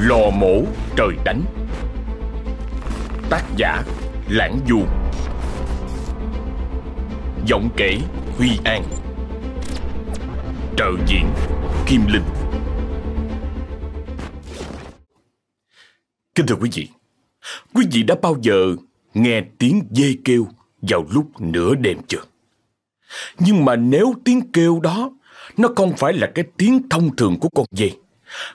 Lò mổ trời đánh. Tác giả Lãng Du. Giọng kể Huy An. Trợ diễn Kim Linh. Kính thưa quý vị Quý vị đã bao giờ nghe tiếng dê kêu vào lúc nửa đêm chưa? Nhưng mà nếu tiếng kêu đó nó không phải là cái tiếng thông thường của con dê,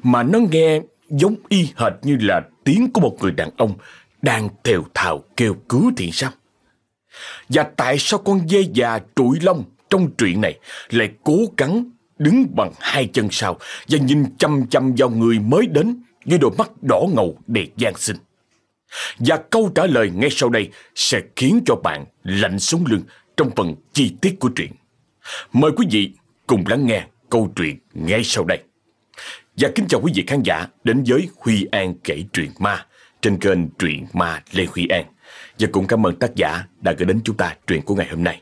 mà nó nghe giống y hệt như là tiếng của một người đàn ông đang thều thào kêu cứu thì sao? Và tại sao con dê già trụi lông trong truyện này lại cố gắng đứng bằng hai chân sau và nhìn chăm chăm vào người mới đến với đôi mắt đỏ ngầu để gian sinh? Và câu trả lời ngay sau đây sẽ khiến cho bạn lạnh sống lưng trong phần chi tiết của truyện. Mời quý vị cùng lắng nghe câu chuyện ngay sau đây. Và kính chào quý vị khán giả đến với Huy An kể truyện ma trên kênh Truyện Ma Lê Huy An. Và cũng cảm ơn tác giả đã gửi đến chúng ta truyện của ngày hôm nay.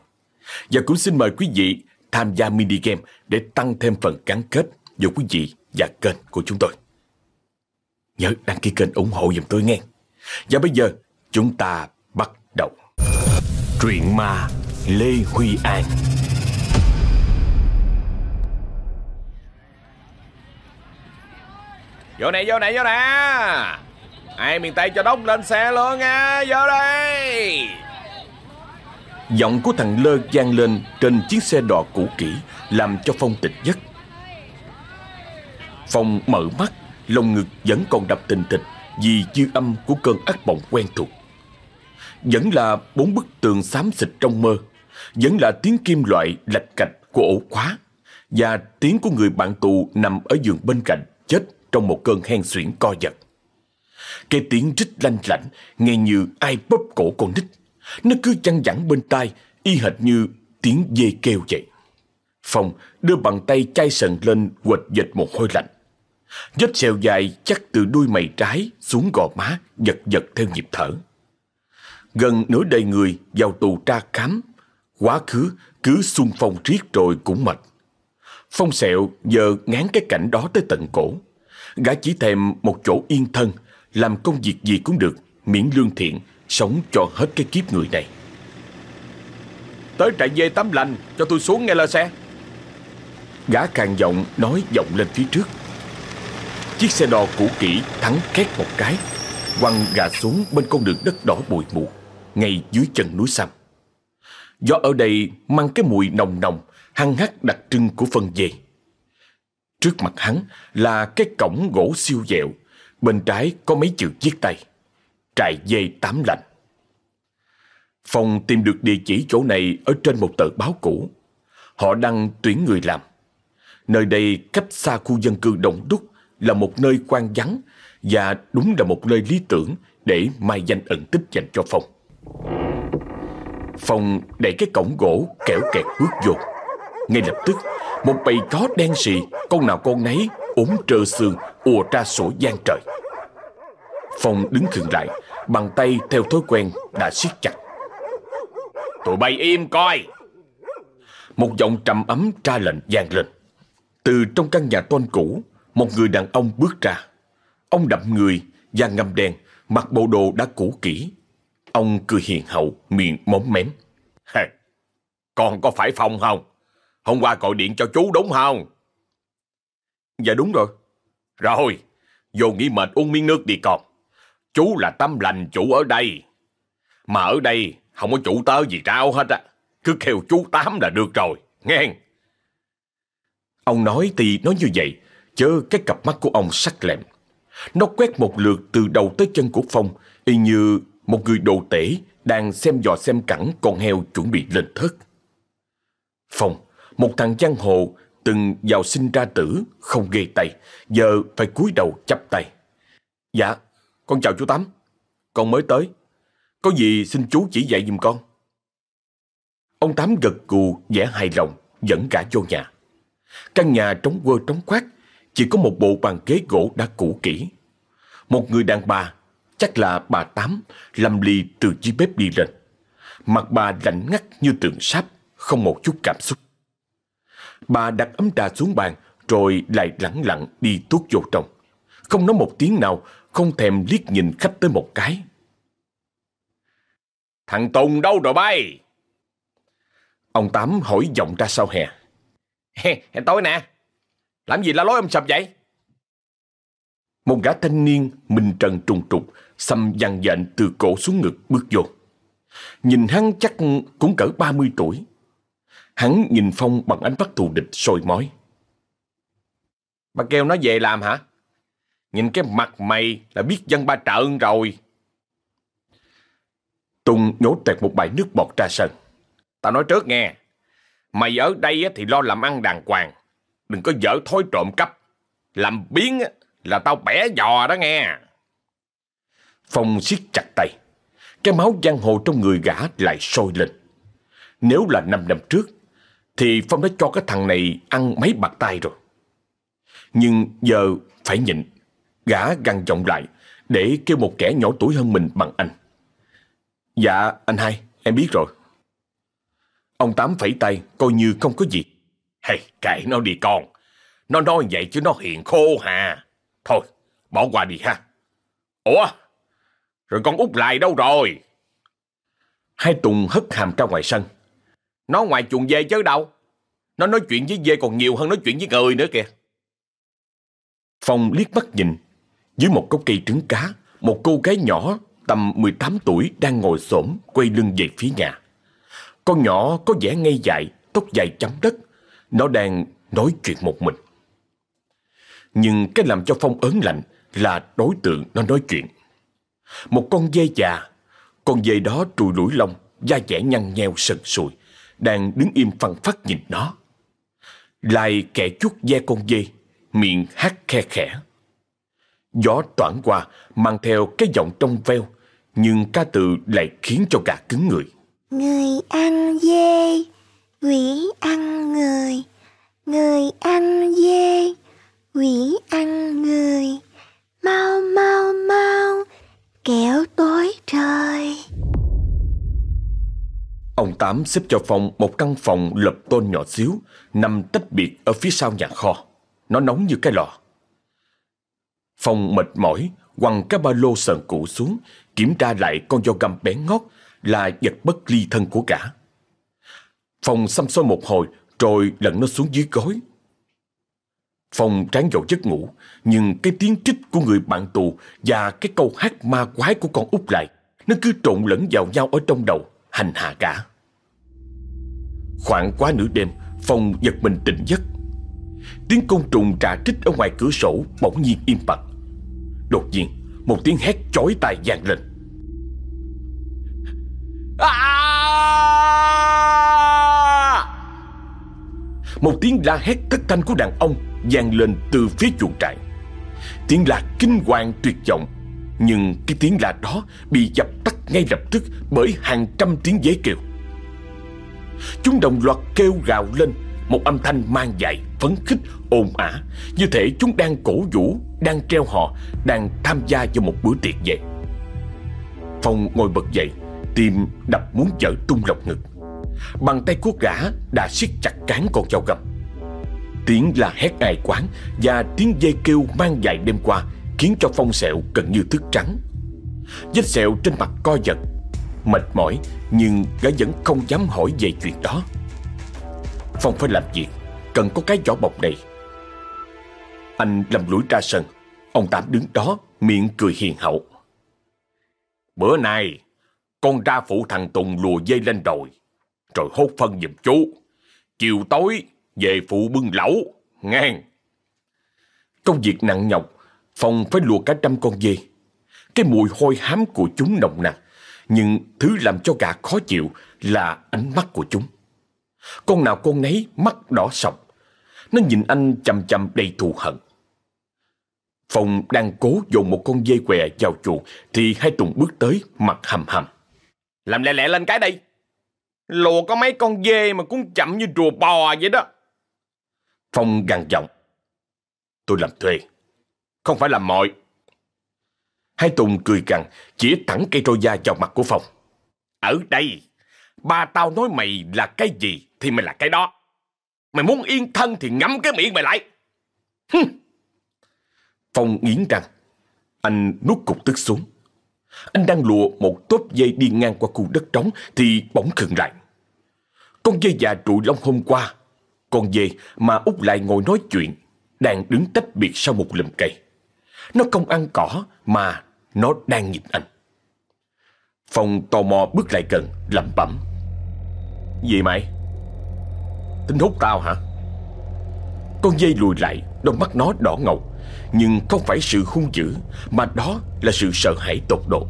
Và cũng xin mời quý vị tham gia mini game để tăng thêm phần gắn kết giữa quý vị và kênh của chúng tôi. Nhớ đăng ký kênh ủng hộ giùm tôi nghe. Và bây giờ, chúng ta bắt đầu. Truyện ma Lê Huy An Vô này vô này, vô nè. Ai miền Tây cho đốc lên xe luôn nha. Vô đây Giọng của thằng Lơ vang lên trên chiếc xe đò cũ kỹ, Làm cho Phong tịch giấc. Phong mở mắt, Lồng ngực vẫn còn đập tình thịch Vì dư âm của cơn ác mộng quen thuộc. Vẫn là bốn bức tường xám xịt trong mơ, Vẫn là tiếng kim loại lạch cạch của ổ khóa Và tiếng của người bạn tù nằm ở giường bên cạnh chết trong một cơn hen suyễn co giật. Cái tiếng rít lanh lảnh nghe như ai bóp cổ con nít. Nó cứ chăn dẳng bên tai y hệt như tiếng dê kêu vậy. Phong đưa bàn tay chai sần lên quệt dịch một hôi lạnh. Vết sẹo dài chắc từ đuôi mày trái xuống gò má giật giật theo nhịp thở. Gần nửa đời người vào tù tra khám, quá khứ cứ xung phong riết rồi cũng mệt. Phong sẹo giờ ngán cái cảnh đó tới tận cổ. Gã chỉ thèm một chỗ yên thân, làm công việc gì cũng được, miễn lương thiện, sống cho hết cái kiếp người này. Tới trại dê tắm lành, cho tôi xuống nghe lơ xe. Gã càng giọng nói giọng lên phía trước. Chiếc xe đò cũ kỹ thắng két một cái, quăng gà xuống bên con đường đất đỏ bụi mù, ngay dưới chân núi xăm. Gió ở đây mang cái mùi nồng nồng, hăng hắc đặc trưng của phân dê. Trước mặt hắn là cái cổng gỗ siêu dẹo, bên trái có mấy chữ viết tay. Trại dê tám lạnh. Phong tìm được địa chỉ chỗ này ở trên một tờ báo cũ. Họ đăng tuyển người làm. Nơi đây cách xa khu dân cư đông đúc là một nơi quan vắng và đúng là một nơi lý tưởng để mai danh ẩn tích dành cho Phong. Phong đẩy cái cổng gỗ kẻo kẹt bước vô. Ngay lập tức, một bầy chó đen sì, con nào con nấy, ốm trơ xương, ùa ra sổ gian trời. Phong đứng khựng lại, bàn tay theo thói quen đã siết chặt. Tụi bay im coi. Một giọng trầm ấm tra lệnh vang lên. Từ trong căn nhà toan cũ, một người đàn ông bước ra. Ông đậm người, da ngâm đen, mặc bộ đồ đã cũ kỹ. Ông cười hiền hậu, miệng móm mém. Hey, con có phải Phong không? Hôm qua gọi điện cho chú đúng không? Dạ đúng rồi. Rồi, vô nghỉ mệt uống miếng nước đi con. Chú là tâm lành chủ ở đây. Mà ở đây không có chủ tớ gì trao hết á. Cứ kêu chú Tám là được rồi, nghe. Ông nói thì nói như vậy, chớ cái cặp mắt của ông sắc lẹm. Nó quét một lượt từ đầu tới chân của Phong, y như một người đồ tể đang xem dò xem cẳng con heo chuẩn bị lên thớt. Phong một thằng giang hồ từng vào sinh ra tử, không ghê tay, giờ phải cúi đầu chắp tay. Dạ, con chào chú Tám. Con mới tới. Có gì xin chú chỉ dạy giùm con. Ông Tám gật gù, vẻ hài lòng, dẫn cả vô nhà. Căn nhà trống quơ trống khoát, chỉ có một bộ bàn ghế gỗ đã cũ kỹ. Một người đàn bà, chắc là bà Tám, lầm lì từ dưới bếp đi lên. Mặt bà lạnh ngắt như tượng sáp, không một chút cảm xúc. Bà đặt ấm trà xuống bàn rồi lại lẳng lặng đi tuốt vô trong. không nói một tiếng nào, không thèm liếc nhìn khách tới một cái. Thằng Tùng đâu rồi bay? Ông Tám hỏi giọng ra sau hè. Tối nè, làm gì la lối ông sập vậy? Một gã thanh niên, mình trần trùng trục, xăm dằn dện từ cổ xuống ngực bước vô. Nhìn hắn chắc cũng cỡ 30 tuổi. Hắn nhìn Phong bằng ánh mắt thù địch sôi mói. Bà kêu nó về làm hả? Nhìn cái mặt mày là biết dân ba trợn rồi. Tùng nhổ tẹt một bài nước bọt ra sân. Tao nói trước nghe. Mày ở đây thì lo làm ăn đàng hoàng. Đừng có dở thói trộm cắp. Làm biến là tao bẻ giò đó nghe. Phong siết chặt tay. Cái máu giang hồ trong người gã lại sôi lên. Nếu là năm năm trước, thì Phong đã cho cái thằng này ăn mấy bạc tay rồi. Nhưng giờ phải nhịn. Gã gằn giọng lại để kêu một kẻ nhỏ tuổi hơn mình bằng anh. Dạ, anh hai, em biết rồi. Ông Tám phẩy tay, coi như không có gì. Hay, kệ nó đi con. Nó nói vậy chứ nó hiền khô hà. Thôi, bỏ qua đi ha. Ủa, rồi con út lại đâu rồi? Hai Tùng hất hàm ra ngoài sân. Nó ngoài chuồng dê chứ đâu. Nó nói chuyện với dê còn nhiều hơn nói chuyện với người nữa kìa. Phong liếc mắt nhìn. Dưới một gốc cây trứng cá, một cô gái nhỏ tầm 18 tuổi đang ngồi xổm quay lưng về phía nhà. Con nhỏ có vẻ ngây dại, tóc dài chấm đất. Nó đang nói chuyện một mình. Nhưng cái làm cho Phong ớn lạnh là đối tượng nó nói chuyện. Một con dê già, con dê đó trùi lũi lông, da dẻ nhăn nheo sần sùi, đang đứng im phăng phắc nhìn nó. Lại kẻ chút da con dê, miệng hát khe khẽ. Gió toảng qua, mang theo cái giọng trong veo, nhưng ca từ lại khiến cho gà cứng người. Người ăn dê, quỷ ăn người, người ăn dê, quỷ ăn người, mau mau mau, kẻo tối trời. Ông Tám xếp cho Phong một căn phòng lập tôn nhỏ xíu, nằm tách biệt ở phía sau nhà kho. Nó nóng như cái lò. Phong mệt mỏi, quăng cái ba lô sờn cũ xuống, kiểm tra lại con dao găm bén ngót là vật bất ly thân của cả. Phong xăm soi một hồi rồi lẫn nó xuống dưới gối. Phong tráng dội giấc ngủ, nhưng cái tiếng trích của người bạn tù và cái câu hát ma quái của con út lại, nó cứ trộn lẫn vào nhau ở trong đầu, hành hạ cả. Khoảng quá nửa đêm, Phong giật mình tỉnh giấc. Tiếng côn trùng trà trích ở ngoài cửa sổ bỗng nhiên im bặt. Đột nhiên, một tiếng hét chói tai vang lên. À! Một tiếng la hét thất thanh của đàn ông vang lên từ phía chuồng trại. Tiếng la kinh hoàng tuyệt vọng, nhưng cái tiếng la đó bị dập tắt ngay lập tức bởi hàng trăm tiếng dế kêu. Chúng đồng loạt kêu gào lên một âm thanh mang dại, phấn khích, ồn ả, như thể chúng đang cổ vũ, đang treo họ, đang tham gia vào một bữa tiệc vậy. Phong ngồi bật dậy, tim đập muốn vỡ tung lọc ngực. Bàn tay của gã đã siết chặt cán con dao găm. Tiếng là hét ai quán và tiếng dây kêu mang dại đêm qua khiến cho Phong sẹo gần như thức trắng. Vết sẹo trên mặt co giật, mệt mỏi nhưng gã vẫn không dám hỏi về chuyện đó. Phong phải làm việc, cần có cái vỏ bọc này. Anh lầm lũi ra sân, ông Tám đứng đó miệng cười hiền hậu. Bữa nay, con ra phụ thằng Tùng lùa dây lên rồi, rồi hốt phân giùm chú. Chiều tối, về phụ bưng lẩu, ngang. Công việc nặng nhọc, Phong phải lùa cả trăm con dê. Cái mùi hôi hám của chúng nồng nặc, nhưng thứ làm cho gã khó chịu là ánh mắt của chúng. Con nào con nấy mắt đỏ sọc. Nó nhìn anh chầm chầm đầy thù hận. Phong đang cố dồn một con dây què vào chuồng thì hai Tùng bước tới mặt hầm hầm. Làm lẹ lẹ lên cái đây. Lùa có mấy con dê mà cũng chậm như rùa bò vậy đó. Phong gằn giọng. Tôi làm thuê, không phải làm mọi. Hai Tùng cười gằn, chỉ thẳng cây trôi da vào mặt của Phong. Ở đây, ba tao nói mày là cái gì thì mày là cái đó. Mày muốn yên thân thì ngắm cái miệng mày lại. Hừm. Phong nghiến răng. Anh nuốt cục tức xuống. Anh đang lùa một tốp dây đi ngang qua khu đất trống thì bỗng khựng lại. Con dây già trụ lông hôm qua, con dây mà út lại ngồi nói chuyện, đang đứng tách biệt sau một lùm cây. Nó không ăn cỏ mà nó đang nhìn anh. Phong tò mò bước lại gần, lẩm bẩm. Gì mày? Tính hút tao hả? Con dây lùi lại, đôi mắt nó đỏ ngầu, nhưng không phải sự hung dữ, mà đó là sự sợ hãi tột độ.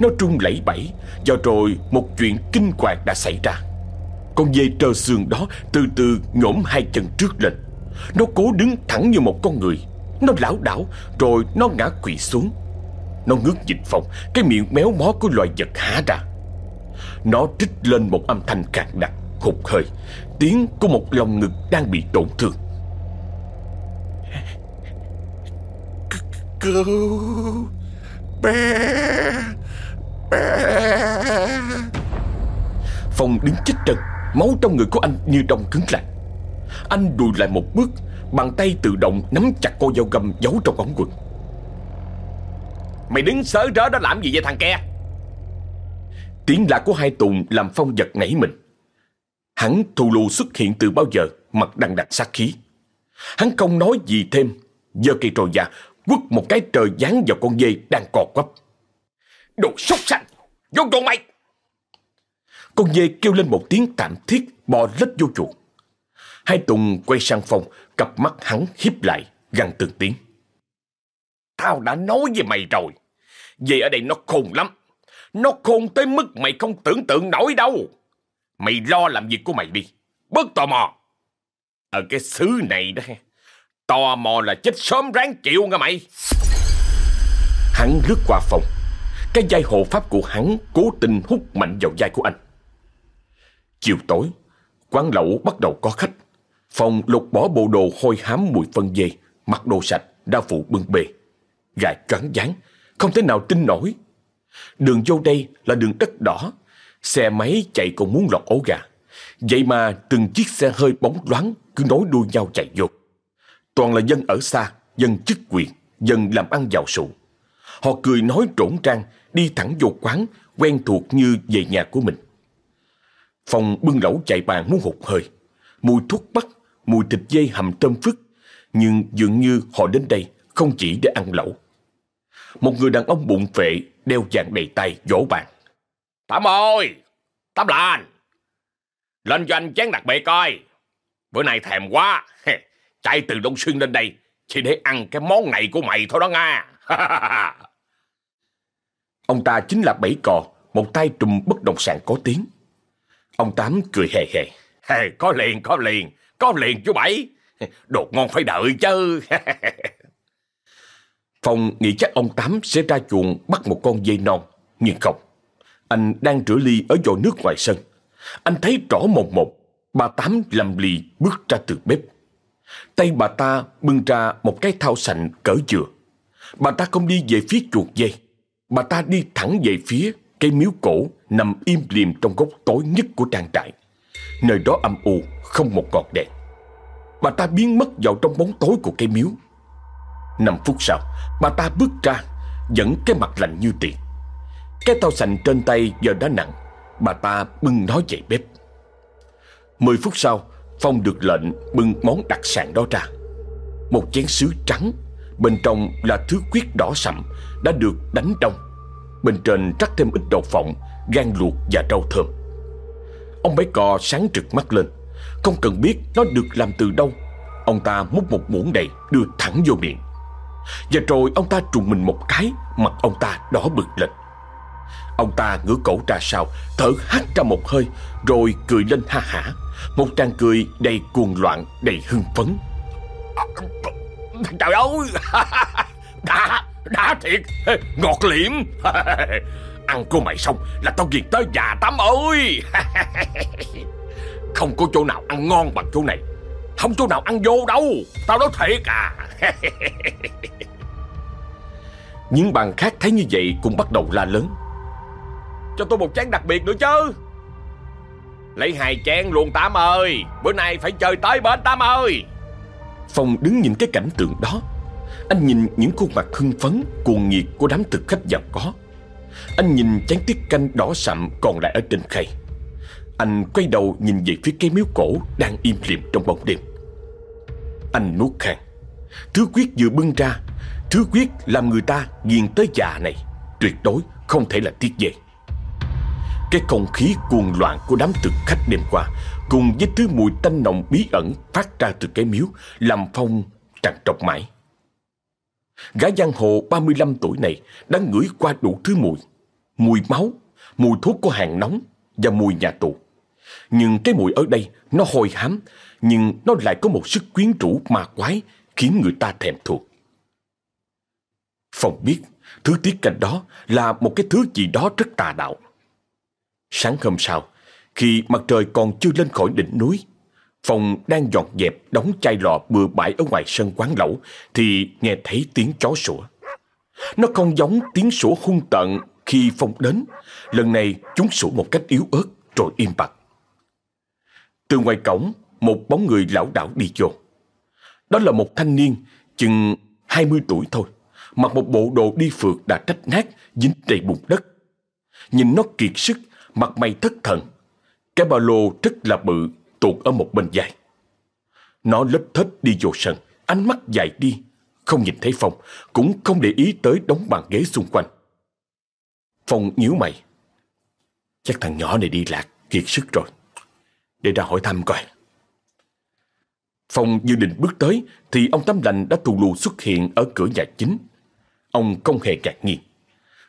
Nó trung lẫy bẫy, và rồi một chuyện kinh quạt đã xảy ra. Con dây trơ xương đó từ từ nhổm hai chân trước lên. Nó cố đứng thẳng như một con người. Nó lảo đảo, rồi nó ngã quỵ xuống. Nó ngước nhìn Phong Cái miệng méo mó của loài vật há ra. Nó trích lên một âm thanh khàn đặc Hụt hơi. Tiếng của một lòng ngực đang bị tổn thương. Cứu Bé Bé. Phong đứng chết trần Máu trong người của anh như đông cứng lại Anh đùi lại một bước Bàn tay tự động nắm chặt con dao găm giấu trong ống quần Mày đứng sớ rớ đó làm gì vậy thằng kia Tiếng lạ của hai Tùng làm Phong giật nảy mình. Hắn thù lù xuất hiện từ bao giờ, Mặt đằng đặt sát khí. Hắn không nói gì thêm, Giơ cây trồi già Quất một cái trời giáng vào con dê đang cò quắp. Đồ súc sanh Vô chuồng mày! Con dê kêu lên một tiếng tạm thiết, Bò lết vô chuồng. Hai Tùng quay sang Phong Cặp mắt hắn hiếp lại, gằn từng tiếng. Tao đã nói với mày rồi. Về ở đây nó khôn lắm. Nó khôn tới mức mày không tưởng tượng nổi đâu. Mày lo làm việc của mày đi. Bớt tò mò. Ở cái xứ này đó. Tò mò là chết sớm ráng chịu nghe mày. Hắn lướt qua phòng. Cái dây hộ pháp của hắn cố tình hút mạnh vào vai của anh. Chiều tối, quán lẩu bắt đầu có khách. Phòng lục bỏ bộ đồ hôi hám mùi phân dê, mặc đồ sạch, đa phụ bưng bề. Gài cắn dáng, không thể nào tin nổi. Đường vô đây là đường đất đỏ, xe máy chạy còn muốn lọt ổ gà. Vậy mà từng chiếc xe hơi bóng loáng cứ nối đuôi nhau chạy vô. Toàn là dân ở xa, dân chức quyền, dân làm ăn giàu sụ. Họ cười nói trổn trang, đi thẳng vô quán, quen thuộc như về nhà của mình. Phòng bưng lẩu chạy bàn muốn hụt hơi. Mùi thuốc bắc, mùi thịt dây hầm tôm phức. Nhưng dường như họ đến đây không chỉ để ăn lẩu. Một người đàn ông bụng phệ, đeo vàng đầy tay, vỗ bàn. Tám ơi! Tám lành! Lên cho anh chén đặc biệt coi. Bữa nay thèm quá. Chạy từ Đông Xuyên lên đây chỉ để ăn cái món này của mày thôi đó Nga. Ông ta chính là Bảy Cò, một tay trùm bất động sản có tiếng. Ông Tám cười hề hề. Hey, có liền, có liền, có liền chú Bảy. Đồ ngon phải đợi chứ. Phong nghĩ chắc ông Tám sẽ ra chuồng bắt một con dây non, nhưng không. Anh đang rửa ly ở vòi nước ngoài sân. Anh thấy rõ một một, bà Tám lầm lì bước ra từ bếp. Tay bà ta bưng ra một cái thao sành cỡ dừa. Bà ta không đi về phía chuột dây. Bà ta đi thẳng về phía cây miếu cổ nằm im liềm trong góc tối nhất của trang trại. Nơi đó âm u, không một ngọn đèn. Bà ta biến mất vào trong bóng tối của cây miếu. Năm phút sau, bà ta bước ra, dẫn cái mặt lạnh như tiền. Cái tao sành trên tay giờ đã nặng, bà ta bưng nó dậy bếp. Mười phút sau, Phong được lệnh bưng món đặc sản đó ra. Một chén sứ trắng, bên trong là thứ quyết đỏ sậm đã được đánh đông. Bên trên rắc thêm ít đậu phộng, gan luộc và rau thơm. Ông bé cò sáng trực mắt lên, không cần biết nó được làm từ đâu. Ông ta múc một muỗng đầy đưa thẳng vô miệng. Và rồi ông ta trùng mình một cái, Mặt ông ta đỏ bực lên. Ông ta ngửa cổ ra sau, Thở hắt ra một hơi, Rồi cười lên ha hả. Một tràng cười đầy cuồng loạn, Đầy hưng phấn. Trời ơi! Đã Đã thiệt. Ngọt liệm. Ăn của mày xong là tao ghiền tới già tắm ơi. Không có chỗ nào ăn ngon bằng chỗ này. Không chỗ nào ăn vô đâu. Tao nói thiệt à. Những bàn khác thấy như vậy cũng bắt đầu la lớn. Cho tôi một chén đặc biệt nữa chứ. Lấy hai chén luôn Tám ơi. Bữa nay phải chơi tới bến Tám ơi. Phong đứng nhìn cái cảnh tượng đó. Anh nhìn những khuôn mặt hưng phấn Cuồng nhiệt của đám thực khách giàu có. Anh nhìn chén tiết canh đỏ sậm Còn lại ở trên khay. Anh quay đầu nhìn về phía cái miếu cổ Đang im lìm trong bóng đêm anh nuốt khang Thứ quyết vừa bưng ra, Thứ quyết làm người ta nghiền tới già này, Tuyệt đối không thể là tiết về. Cái không khí cuồng loạn của đám thực khách đêm qua, Cùng với thứ mùi tanh nồng bí ẩn Phát ra từ cái miếu, Làm Phong trằn trọc mãi. Gã giang hồ 35 tuổi này Đã ngửi qua đủ thứ mùi Mùi máu, Mùi thuốc của hàng nóng Và mùi nhà tù. Nhưng cái mùi ở đây Nó hôi hám nhưng nó lại có một sức quyến rũ ma quái Khiến người ta thèm thuồng Phong biết Thứ tiết canh đó là một cái thứ gì đó rất tà đạo. Sáng hôm sau, khi mặt trời còn chưa lên khỏi đỉnh núi, Phong đang dọn dẹp đóng chai lọ bừa bãi ở ngoài sân quán lẩu thì nghe thấy tiếng chó sủa. Nó không giống tiếng sủa hung tợn khi Phong đến. Lần này chúng sủa một cách yếu ớt rồi im bặt. Từ ngoài cổng, một bóng người lão đảo đi vô. Đó là một thanh niên chừng 20 tuổi thôi mặc một bộ đồ đi phượt đã trách nát, dính đầy bùn đất. Nhìn nó kiệt sức, mặt mày thất thần. Cái ba lô rất là bự, tuột ở một bên dài. Nó lấp thết đi vô sân, ánh mắt dài đi, không nhìn thấy Phong, cũng không để ý tới đống bàn ghế xung quanh. Phong nhíu mày. Chắc thằng nhỏ này đi lạc, kiệt sức rồi. Để ra hỏi thăm coi. Phong dự định bước tới thì ông Tấm Lành đã thù lù xuất hiện ở cửa nhà chính. Ông không hề ngạc nhiên.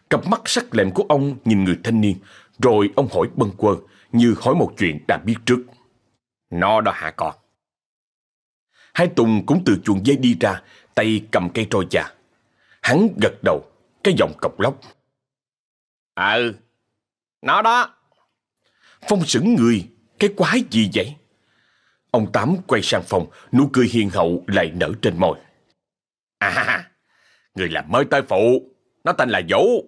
Cặp mắt sắc lẹm của ông nhìn người thanh niên, rồi ông hỏi bâng quơ như hỏi một chuyện đã biết trước. Nó đó hả con? Hai Tùng cũng từ chuồng dây đi ra, tay cầm cây trôi già. Hắn gật đầu, cái giọng cọc lóc. Ừ, nó đó. Phong sững người, cái quái gì vậy? Ông Tám quay sang phòng, nụ cười hiền hậu lại nở trên môi. À, Người làm mới tới phụ, nó tên là Vũ.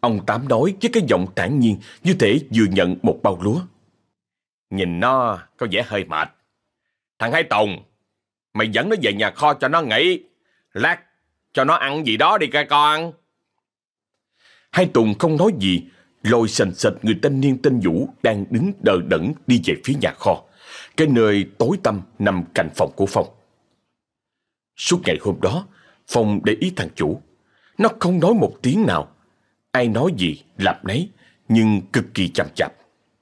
Ông Tám nói với cái giọng thản nhiên như thể vừa nhận một bao lúa. Nhìn nó có vẻ hơi mệt. Thằng Hai Tùng, mày dẫn nó về nhà kho cho nó nghỉ. Lát cho nó ăn gì đó đi coi con. Hai Tùng không nói gì, lôi sành sạch người thanh niên tên Vũ đang đứng đờ đẫn đi về phía nhà kho, cái nơi tối tăm nằm cạnh phòng của Phong. Suốt ngày hôm đó, Phong để ý thằng chủ. Nó không nói một tiếng nào. Ai nói gì làm nấy, nhưng cực kỳ chậm chạp.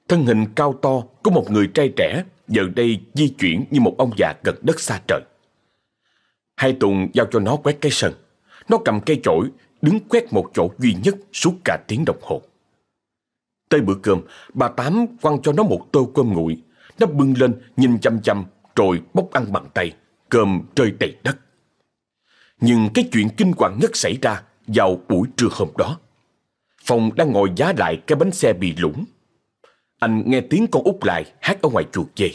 Thân hình cao to của một người trai trẻ giờ đây di chuyển như một ông già gật đất xa trời. Hai Tùng giao cho nó quét cái sân. Nó cầm cây chổi, đứng quét một chỗ duy nhất suốt cả tiếng đồng hồ. Tới bữa cơm, bà Tám quăng cho nó một tô cơm nguội. Nó bưng lên, nhìn chăm chăm, rồi bốc ăn bằng tay. Cơm rơi đầy đất. Nhưng cái chuyện kinh hoàng nhất xảy ra vào buổi trưa hôm đó. Phong đang ngồi giá lại cái bánh xe bị lũng. Anh nghe tiếng con út lại hát ở ngoài chuột về.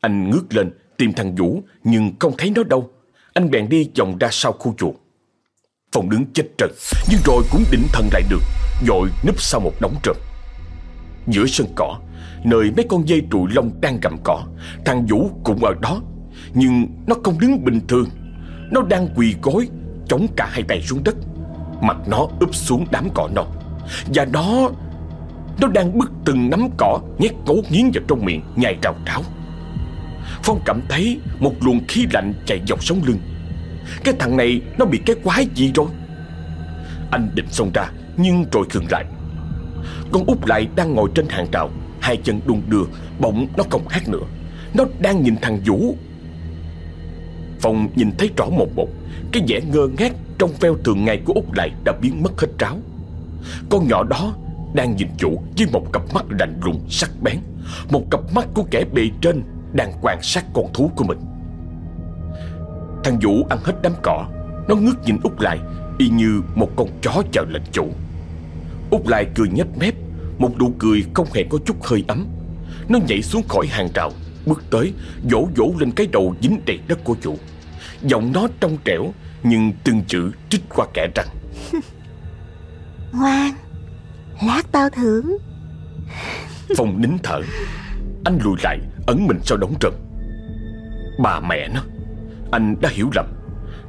Anh ngước lên tìm thằng Vũ nhưng không thấy nó đâu. Anh bèn đi vòng ra sau khu chuột. Phong đứng chết trần nhưng rồi cũng định thần lại được Dội núp sau một đống trộm Giữa sân cỏ Nơi mấy con dây trụi lông đang gặm cỏ. Thằng Vũ cũng ở đó, Nhưng nó không đứng bình thường. Nó đang quỳ gối, Chống cả hai tay xuống đất. Mặt nó úp xuống đám cỏ non Và nó Nó đang bứt từng nắm cỏ, Nhét ngấu nghiến vào trong miệng, nhai rào ráo Phong cảm thấy Một luồng khí lạnh chạy dọc sống lưng. Cái thằng này, nó bị cái quái gì rồi? Anh định xông ra, Nhưng rồi khừng lại. Con út lại đang ngồi trên hàng rào. Hai chân đung đưa, Bỗng nó không hát nữa. Nó đang nhìn thằng Vũ. Phong nhìn thấy rõ một một, Cái vẻ ngơ ngác trong veo thường ngày của Út lại đã biến mất hết tráo. Con nhỏ đó đang nhìn chủ với một cặp mắt lạnh lùng, sắc bén. Một cặp mắt của kẻ bề trên đang quan sát con thú của mình. Thằng Vũ ăn hết đám cỏ, Nó ngước nhìn Út lại Y như một con chó chờ lệnh chủ Út lại cười nhếch mép một nụ cười không hề có chút hơi ấm. Nó nhảy xuống khỏi hàng rào Bước tới vỗ vỗ lên cái đầu dính đầy đất của chủ. Giọng nó trong trẻo Nhưng từng chữ trích qua kẻ răng Ngoan Lát tao thưởng. Phong nín thở. Anh lùi lại ẩn mình sau đống trần. Bà mẹ nó Anh đã hiểu lầm.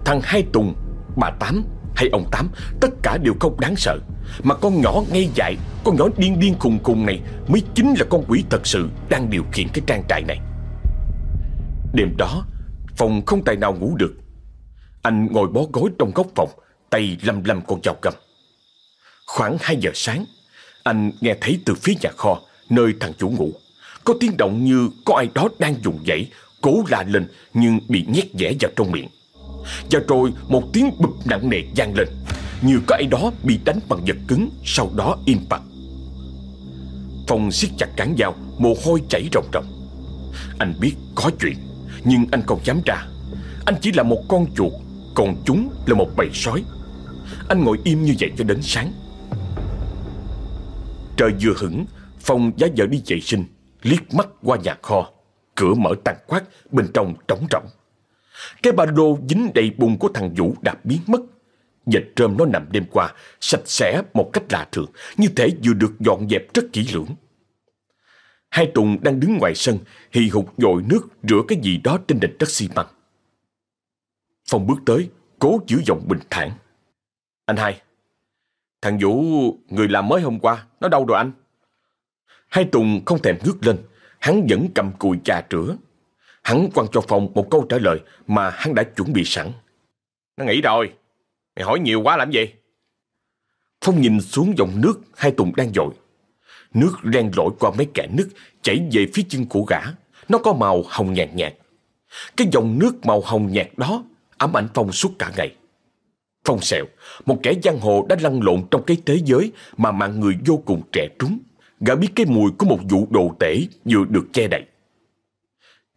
Thằng Hai Tùng, bà Tám hay ông Tám Tất cả đều không đáng sợ mà con nhỏ ngay dại, Con nhỏ điên điên khùng khùng này Mới chính là con quỷ thật sự Đang điều khiển cái trang trại này. Đêm đó, Phòng không tài nào ngủ được. Anh ngồi bó gối trong góc phòng, Tay lầm lầm con dao cầm Khoảng 2 giờ sáng, Anh nghe thấy từ phía nhà kho, Nơi thằng chủ ngủ, Có tiếng động như có ai đó đang dùng dãy, Cố la lên nhưng bị nhét dẻ vào trong miệng. Và rồi một tiếng bụp nặng nề vang lên. Như có ai đó bị đánh bằng vật cứng, Sau đó im bặt. Phong siết chặt cán dao, Mồ hôi chảy ròng ròng. Anh biết có chuyện, Nhưng anh không dám ra. Anh chỉ là một con chuột, Còn chúng là một bầy sói. Anh ngồi im như vậy cho đến sáng. Trời vừa hửng, Phong giá vợ đi vệ sinh, Liếc mắt qua nhà kho. Cửa mở tàn quát, Bên trong trống rỗng. Cái ba lô dính đầy bùn của thằng Vũ đã biến mất. Dịch trơm nó nằm đêm qua, Sạch sẽ một cách lạ thường, Như thể vừa được dọn dẹp rất kỹ lưỡng. Hai Tùng đang đứng ngoài sân, Hì hục dội nước rửa cái gì đó trên nền đất xi măng. Phong bước tới, Cố giữ giọng bình thản. Anh hai, Thằng Vũ, người làm mới hôm qua, Nó đâu rồi anh? Hai Tùng không thèm ngước lên, Hắn vẫn cầm cùi trà rửa. Hắn quăng cho Phong một câu trả lời Mà hắn đã chuẩn bị sẵn. Nó nghỉ rồi. Mày hỏi nhiều quá làm gì? Phong nhìn xuống dòng nước, Hai Tùng đang dội. Nước ren lỏi qua mấy kẻ nước Chảy về phía chân của gã. Nó có màu hồng nhạt nhạt. Cái dòng nước màu hồng nhạt đó Ám ảnh Phong suốt cả ngày. Phong sẹo Một kẻ giang hồ đã lăn lộn trong cái thế giới Mà mạng người vô cùng trẻ trúng. Gã biết cái mùi của một vụ đồ tể Vừa được che đậy.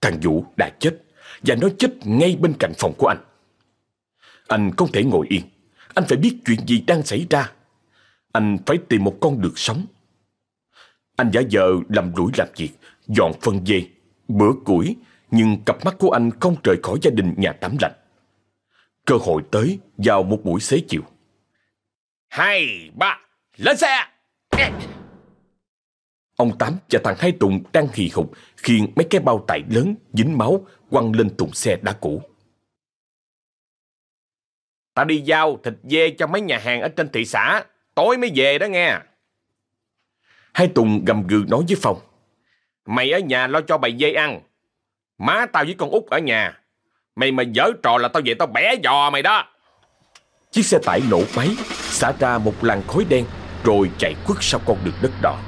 Thằng Vũ đã chết, Và nó chết ngay bên cạnh phòng của anh. Anh không thể ngồi yên. Anh phải biết chuyện gì đang xảy ra. Anh phải tìm một con đường sống. Anh giả vờ làm đuổi làm việc Dọn phân dê Bữa củi Nhưng cặp mắt của anh không rời khỏi gia đình nhà tắm lạnh. Cơ hội tới vào một buổi xế chiều. Hai, ba, lên xe! Ông Tám và thằng Hai Tùng đang hì hục khiêng mấy cái bao tải lớn dính máu quăng lên thùng xe đá cũ. Tao đi giao thịt dê cho mấy nhà hàng ở trên thị xã. Tối mới về đó nghe. Hai Tùng gầm gừ nói với Phong. Mày ở nhà lo cho bầy dê ăn. Má tao với con út ở nhà. Mày mà dở trò là tao về tao bẻ giò mày đó. Chiếc xe tải nổ máy, xả ra một làn khói đen rồi chạy quất sau con đường đất đỏ.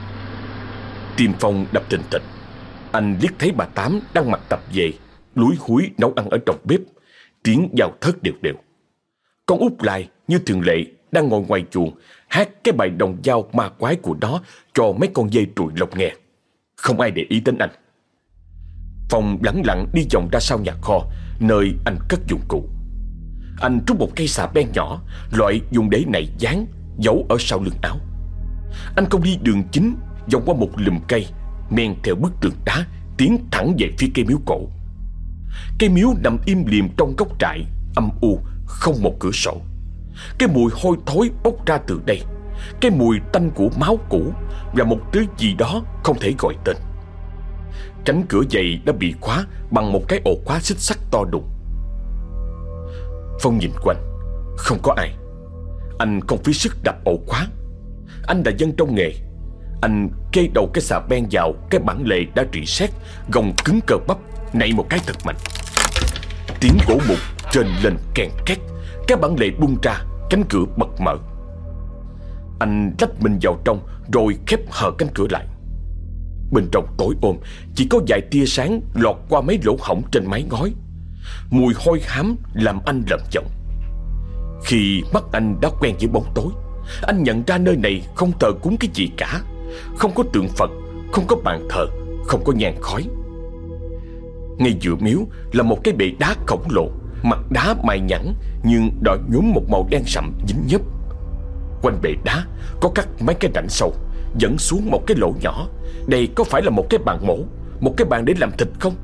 Tim Phong đập thình thịch. Anh liếc thấy bà Tám đang mặc tập về, lúi húi nấu ăn ở trong bếp, tiếng giao thất đều đều. Con út lại như thường lệ đang ngồi ngoài chuồng hát cái bài đồng dao ma quái của nó cho mấy con dê trụi lộc nghe. Không ai để ý đến anh. Phong lẳng lặng đi vòng ra sau nhà kho, nơi anh cất dụng cụ. Anh rút một cây xà beng nhỏ, loại dùng để nảy dán, giấu ở sau lưng áo. Anh không đi đường chính, vòng qua một lùm cây, men theo bức tường đá, tiến thẳng về phía cây miếu cổ. Cây miếu nằm im liềm trong góc trại, âm u, không một cửa sổ. Cái mùi hôi thối bốc ra từ đây, cái mùi tanh của máu cũ và một thứ gì đó không thể gọi tên. Cánh cửa dày đã bị khóa bằng một cái ổ khóa xích sắt to đùng. Phong nhìn quanh, không có ai. Anh không phí sức đập ổ khóa. Anh là dân trong nghề. Anh kê đầu cái xà ben vào cái bản lề đã trị xét gồng cứng cơ bắp, nảy một cái thật mạnh. Tiếng gỗ mục trên lên kèn két, các bản lề bung ra, cánh cửa bật mở. Anh lách mình vào trong rồi khép hờ cánh cửa lại. Bên trong tối ôm Chỉ có vài tia sáng lọt qua mấy lỗ hổng trên mái ngói. Mùi hôi hám làm anh lầm giọng. Khi mắt anh đã quen với bóng tối Anh nhận ra nơi này không thờ cúng cái gì cả. Không có tượng Phật Không có bàn thờ Không có nhang khói. Ngay giữa miếu là một cái bệ đá khổng lồ. Mặt đá mài nhẵn, Nhưng đỏ nhuốm một màu đen sậm dính nhấp Quanh bề đá có cắt mấy cái rãnh sâu, Dẫn xuống một cái lỗ nhỏ. Đây có phải là một cái bàn mổ, Một cái bàn để làm thịt không?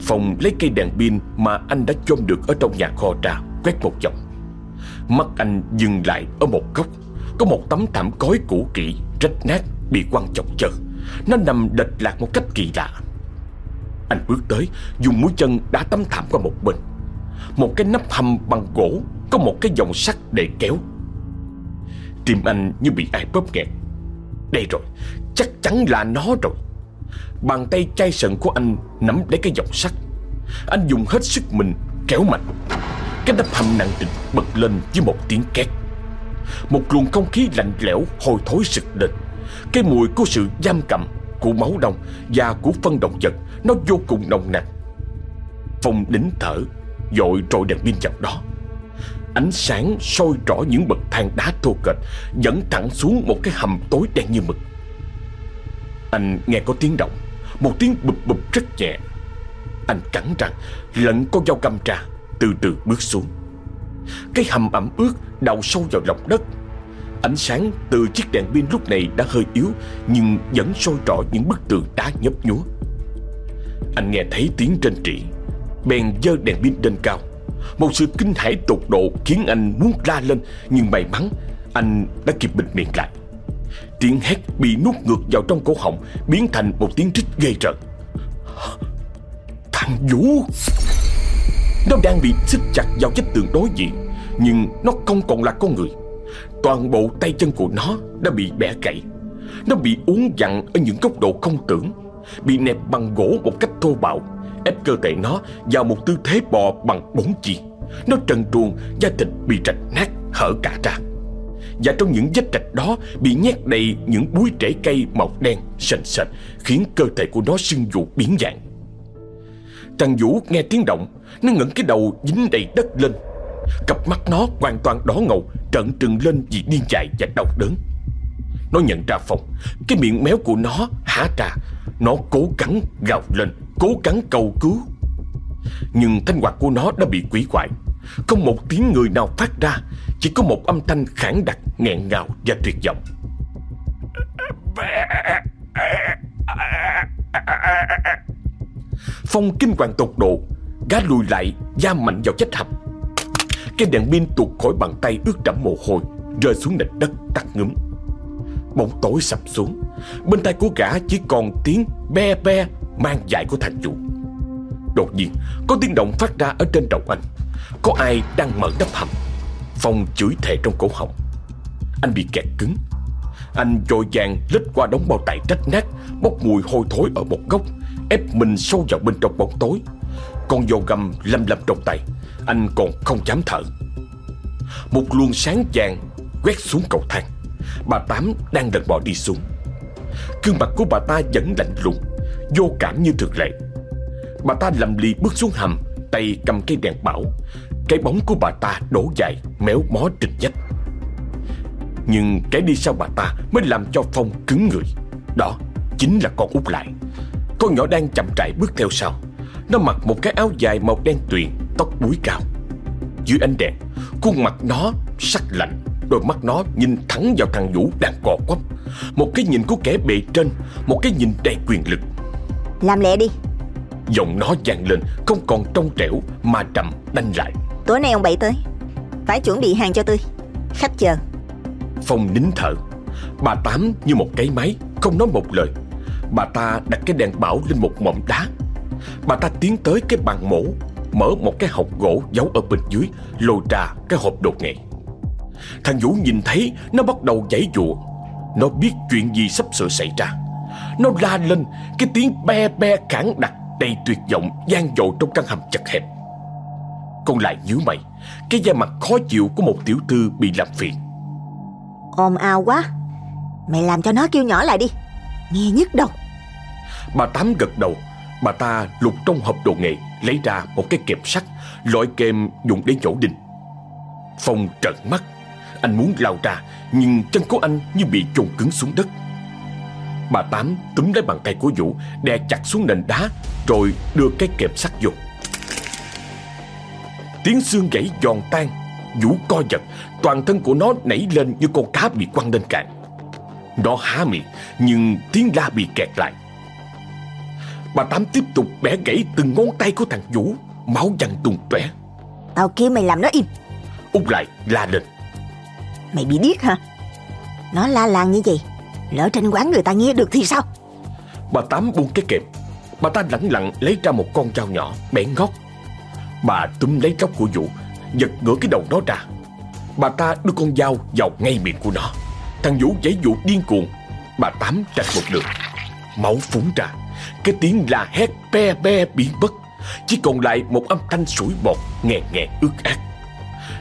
Phòng lấy cây đèn pin Mà anh đã chôn được ở trong nhà kho ra, Quét một vòng. Mắt anh dừng lại ở một góc, Có một tấm thảm cói cũ kỹ, Rách nát, bị quăng chọc chơ Nó nằm đệt lạc một cách kỳ lạ. Anh bước tới, Dùng mũi chân đá tấm thảm qua một bên. Một cái nắp hầm bằng gỗ, Có một cái dòng sắt để kéo. Tim anh như bị ai bóp nghẹt. Đây rồi, Chắc chắn là nó rồi. Bàn tay chai sần của anh nắm lấy cái dòng sắt. Anh dùng hết sức mình kéo mạnh. Cái nắp hầm nặng trịch bật lên với một tiếng két. Một luồng không khí lạnh lẽo hôi thối sực lên. Cái mùi của sự giam cầm, Của máu đông và của phân động vật. Nó vô cùng nồng nặc Phong đính thở, Dội trội đèn pin vào đó. Ánh sáng soi rõ những bậc thang đá thô kệch, Dẫn thẳng xuống một cái hầm tối đen như mực. Anh nghe có tiếng động, Một tiếng bụp bụp rất nhẹ. Anh cắn răng Lận con dao găm ra, Từ từ bước xuống. Cái hầm ẩm ướt đào sâu vào lòng đất. Ánh sáng từ chiếc đèn pin lúc này đã hơi yếu, Nhưng vẫn soi rõ những bức tường đá nhấp nhúa. Anh nghe thấy tiếng trên trĩ Bèn dơ đèn pin lên cao. Một sự kinh hãi tột độ khiến anh muốn la lên, Nhưng may mắn, anh đã kịp bịt miệng lại. Tiếng hét bị nuốt ngược vào trong cổ họng, Biến thành một tiếng trích ghê rợn. Thằng Vũ! Nó đang bị xích chặt vào vách tường đối diện, Nhưng nó không còn là con người. Toàn bộ tay chân của nó đã bị bẻ gãy. Nó bị uốn dặn ở những góc độ không tưởng. Bị nẹp bằng gỗ một cách thô bạo. Ép cơ thể nó vào một tư thế bò bằng bốn chi Nó trần truồng, Da thịt bị rạch nát, hở cả ra. Và trong những vết rạch đó Bị nhét đầy những búi rễ cây màu đen, sền sệt, Khiến cơ thể của nó sưng vụ biến dạng. Thằng Vũ nghe tiếng động, Nó ngẩng cái đầu dính đầy đất lên. Cặp mắt nó hoàn toàn đỏ ngầu, Trợn trừng lên vì điên dại và đau đớn. Nó nhận ra Phong. Cái miệng méo của nó há ra. Nó cố gắng gào lên, Cố gắng cầu cứu. Nhưng thanh hoạt của nó đã bị quỷ hoại. Không một tiếng người nào phát ra, Chỉ có một âm thanh khản đặc, nghẹn ngào và tuyệt vọng. Phong kinh hoàng tột độ Gá lùi lại, da mạnh vào chết hầm. Cái đèn pin tuột khỏi bàn tay ướt đẫm mồ hôi, Rơi xuống nền đất tắt ngấm Bóng tối sập xuống. Bên tay của gã chỉ còn tiếng be be Mang dại của thằng chủ. Đột nhiên, có tiếng động phát ra ở trên đầu anh. Có ai đang mở nắp hầm, Phong chửi thề trong cổ họng. Anh bị kẹt cứng. Anh vội vàng lết qua đống bao tải rách nát, Bốc mùi hôi thối ở một góc, Ép mình sâu vào bên trong bóng tối. Con dao gầm lâm lâm trong tay, Anh còn không dám thở. Một luồng sáng vàng quét xuống cầu thang. Bà Tám đang lần bò đi xuống. Gương mặt của bà ta vẫn lạnh lùng, Vô cảm như thường lệ. Bà ta lầm lì bước xuống hầm, Tay cầm cây đèn bảo. Cái bóng của bà ta đổ dài, Méo mó trình dách. Nhưng cái đi sau bà ta Mới làm cho Phong cứng người. Đó chính là con út lại. Con nhỏ đang chậm rãi bước theo sau. Nó mặc một cái áo dài màu đen tuyền, Tóc búi cao. Dưới ánh đèn, Khuôn mặt nó sắc lạnh. Đôi mắt nó nhìn thẳng vào thằng Vũ đang cò quắp. Một cái nhìn của kẻ bề trên Một cái nhìn đầy quyền lực. Làm lẹ đi. Giọng nó vang lên Không còn trong trẻo Mà trầm đanh lại. Tối nay ông Bảy tới Phải chuẩn bị hàng cho tươi Khách chờ. Phong nín thở. Bà Tám như một cái máy Không nói một lời. Bà ta đặt cái đèn bảo lên một mỏm đá. Bà ta tiến tới cái bàn mổ Mở một cái hộp gỗ giấu ở bên dưới Lôi ra cái hộp đồ nghệ Thằng Vũ nhìn thấy Nó bắt đầu giãy giụa. Nó biết chuyện gì sắp sửa xảy ra. Nó la lên Cái tiếng be be khản đặc đầy tuyệt vọng gian dội trong căn hầm chật hẹp. Con lại nhíu mày Cái da mặt khó chịu của một tiểu thư bị làm phiền. Ồn ào quá. Mày làm cho nó kêu nhỏ lại đi. Nghe nhức đầu. Bà Tám gật đầu. Bà ta lục trong hộp đồ nghệ Lấy ra một cái kềm sắt Loại kềm dùng để nhổ đinh. Phong trợn mắt Anh muốn lao ra Nhưng chân của anh như bị chôn cứng xuống đất. Bà Tám túm lấy bàn tay của Vũ Đè chặt xuống nền đá Rồi đưa cái kềm sắt vô. Tiếng xương gãy giòn tan Vũ co giật Toàn thân của nó nảy lên như con cá bị quăng lên cạn. Nó há miệng Nhưng tiếng la bị kẹt lại. Bà Tám tiếp tục bẻ gãy từng ngón tay của thằng Vũ Máu văng tung tóe. Tao kêu mày làm nó im. Út lại la lên Mày bị điếc hả? Nó la làng như vậy Lỡ trên quán người ta nghe được thì sao? Bà Tám buông cái kẹp, Bà ta lẳng lặng lấy ra một con dao nhỏ bén ngót. Bà túm lấy tóc của Vũ Giật ngửa cái đầu nó ra. Bà ta đưa con dao vào ngay miệng của nó. Thằng Vũ giấy vụ điên cuồng. Bà Tám rạch một đường. Máu phúng ra. Cái tiếng la hét be be biến mất. Chỉ còn lại một âm thanh sủi bọt Nghẹn nghẹn ướt át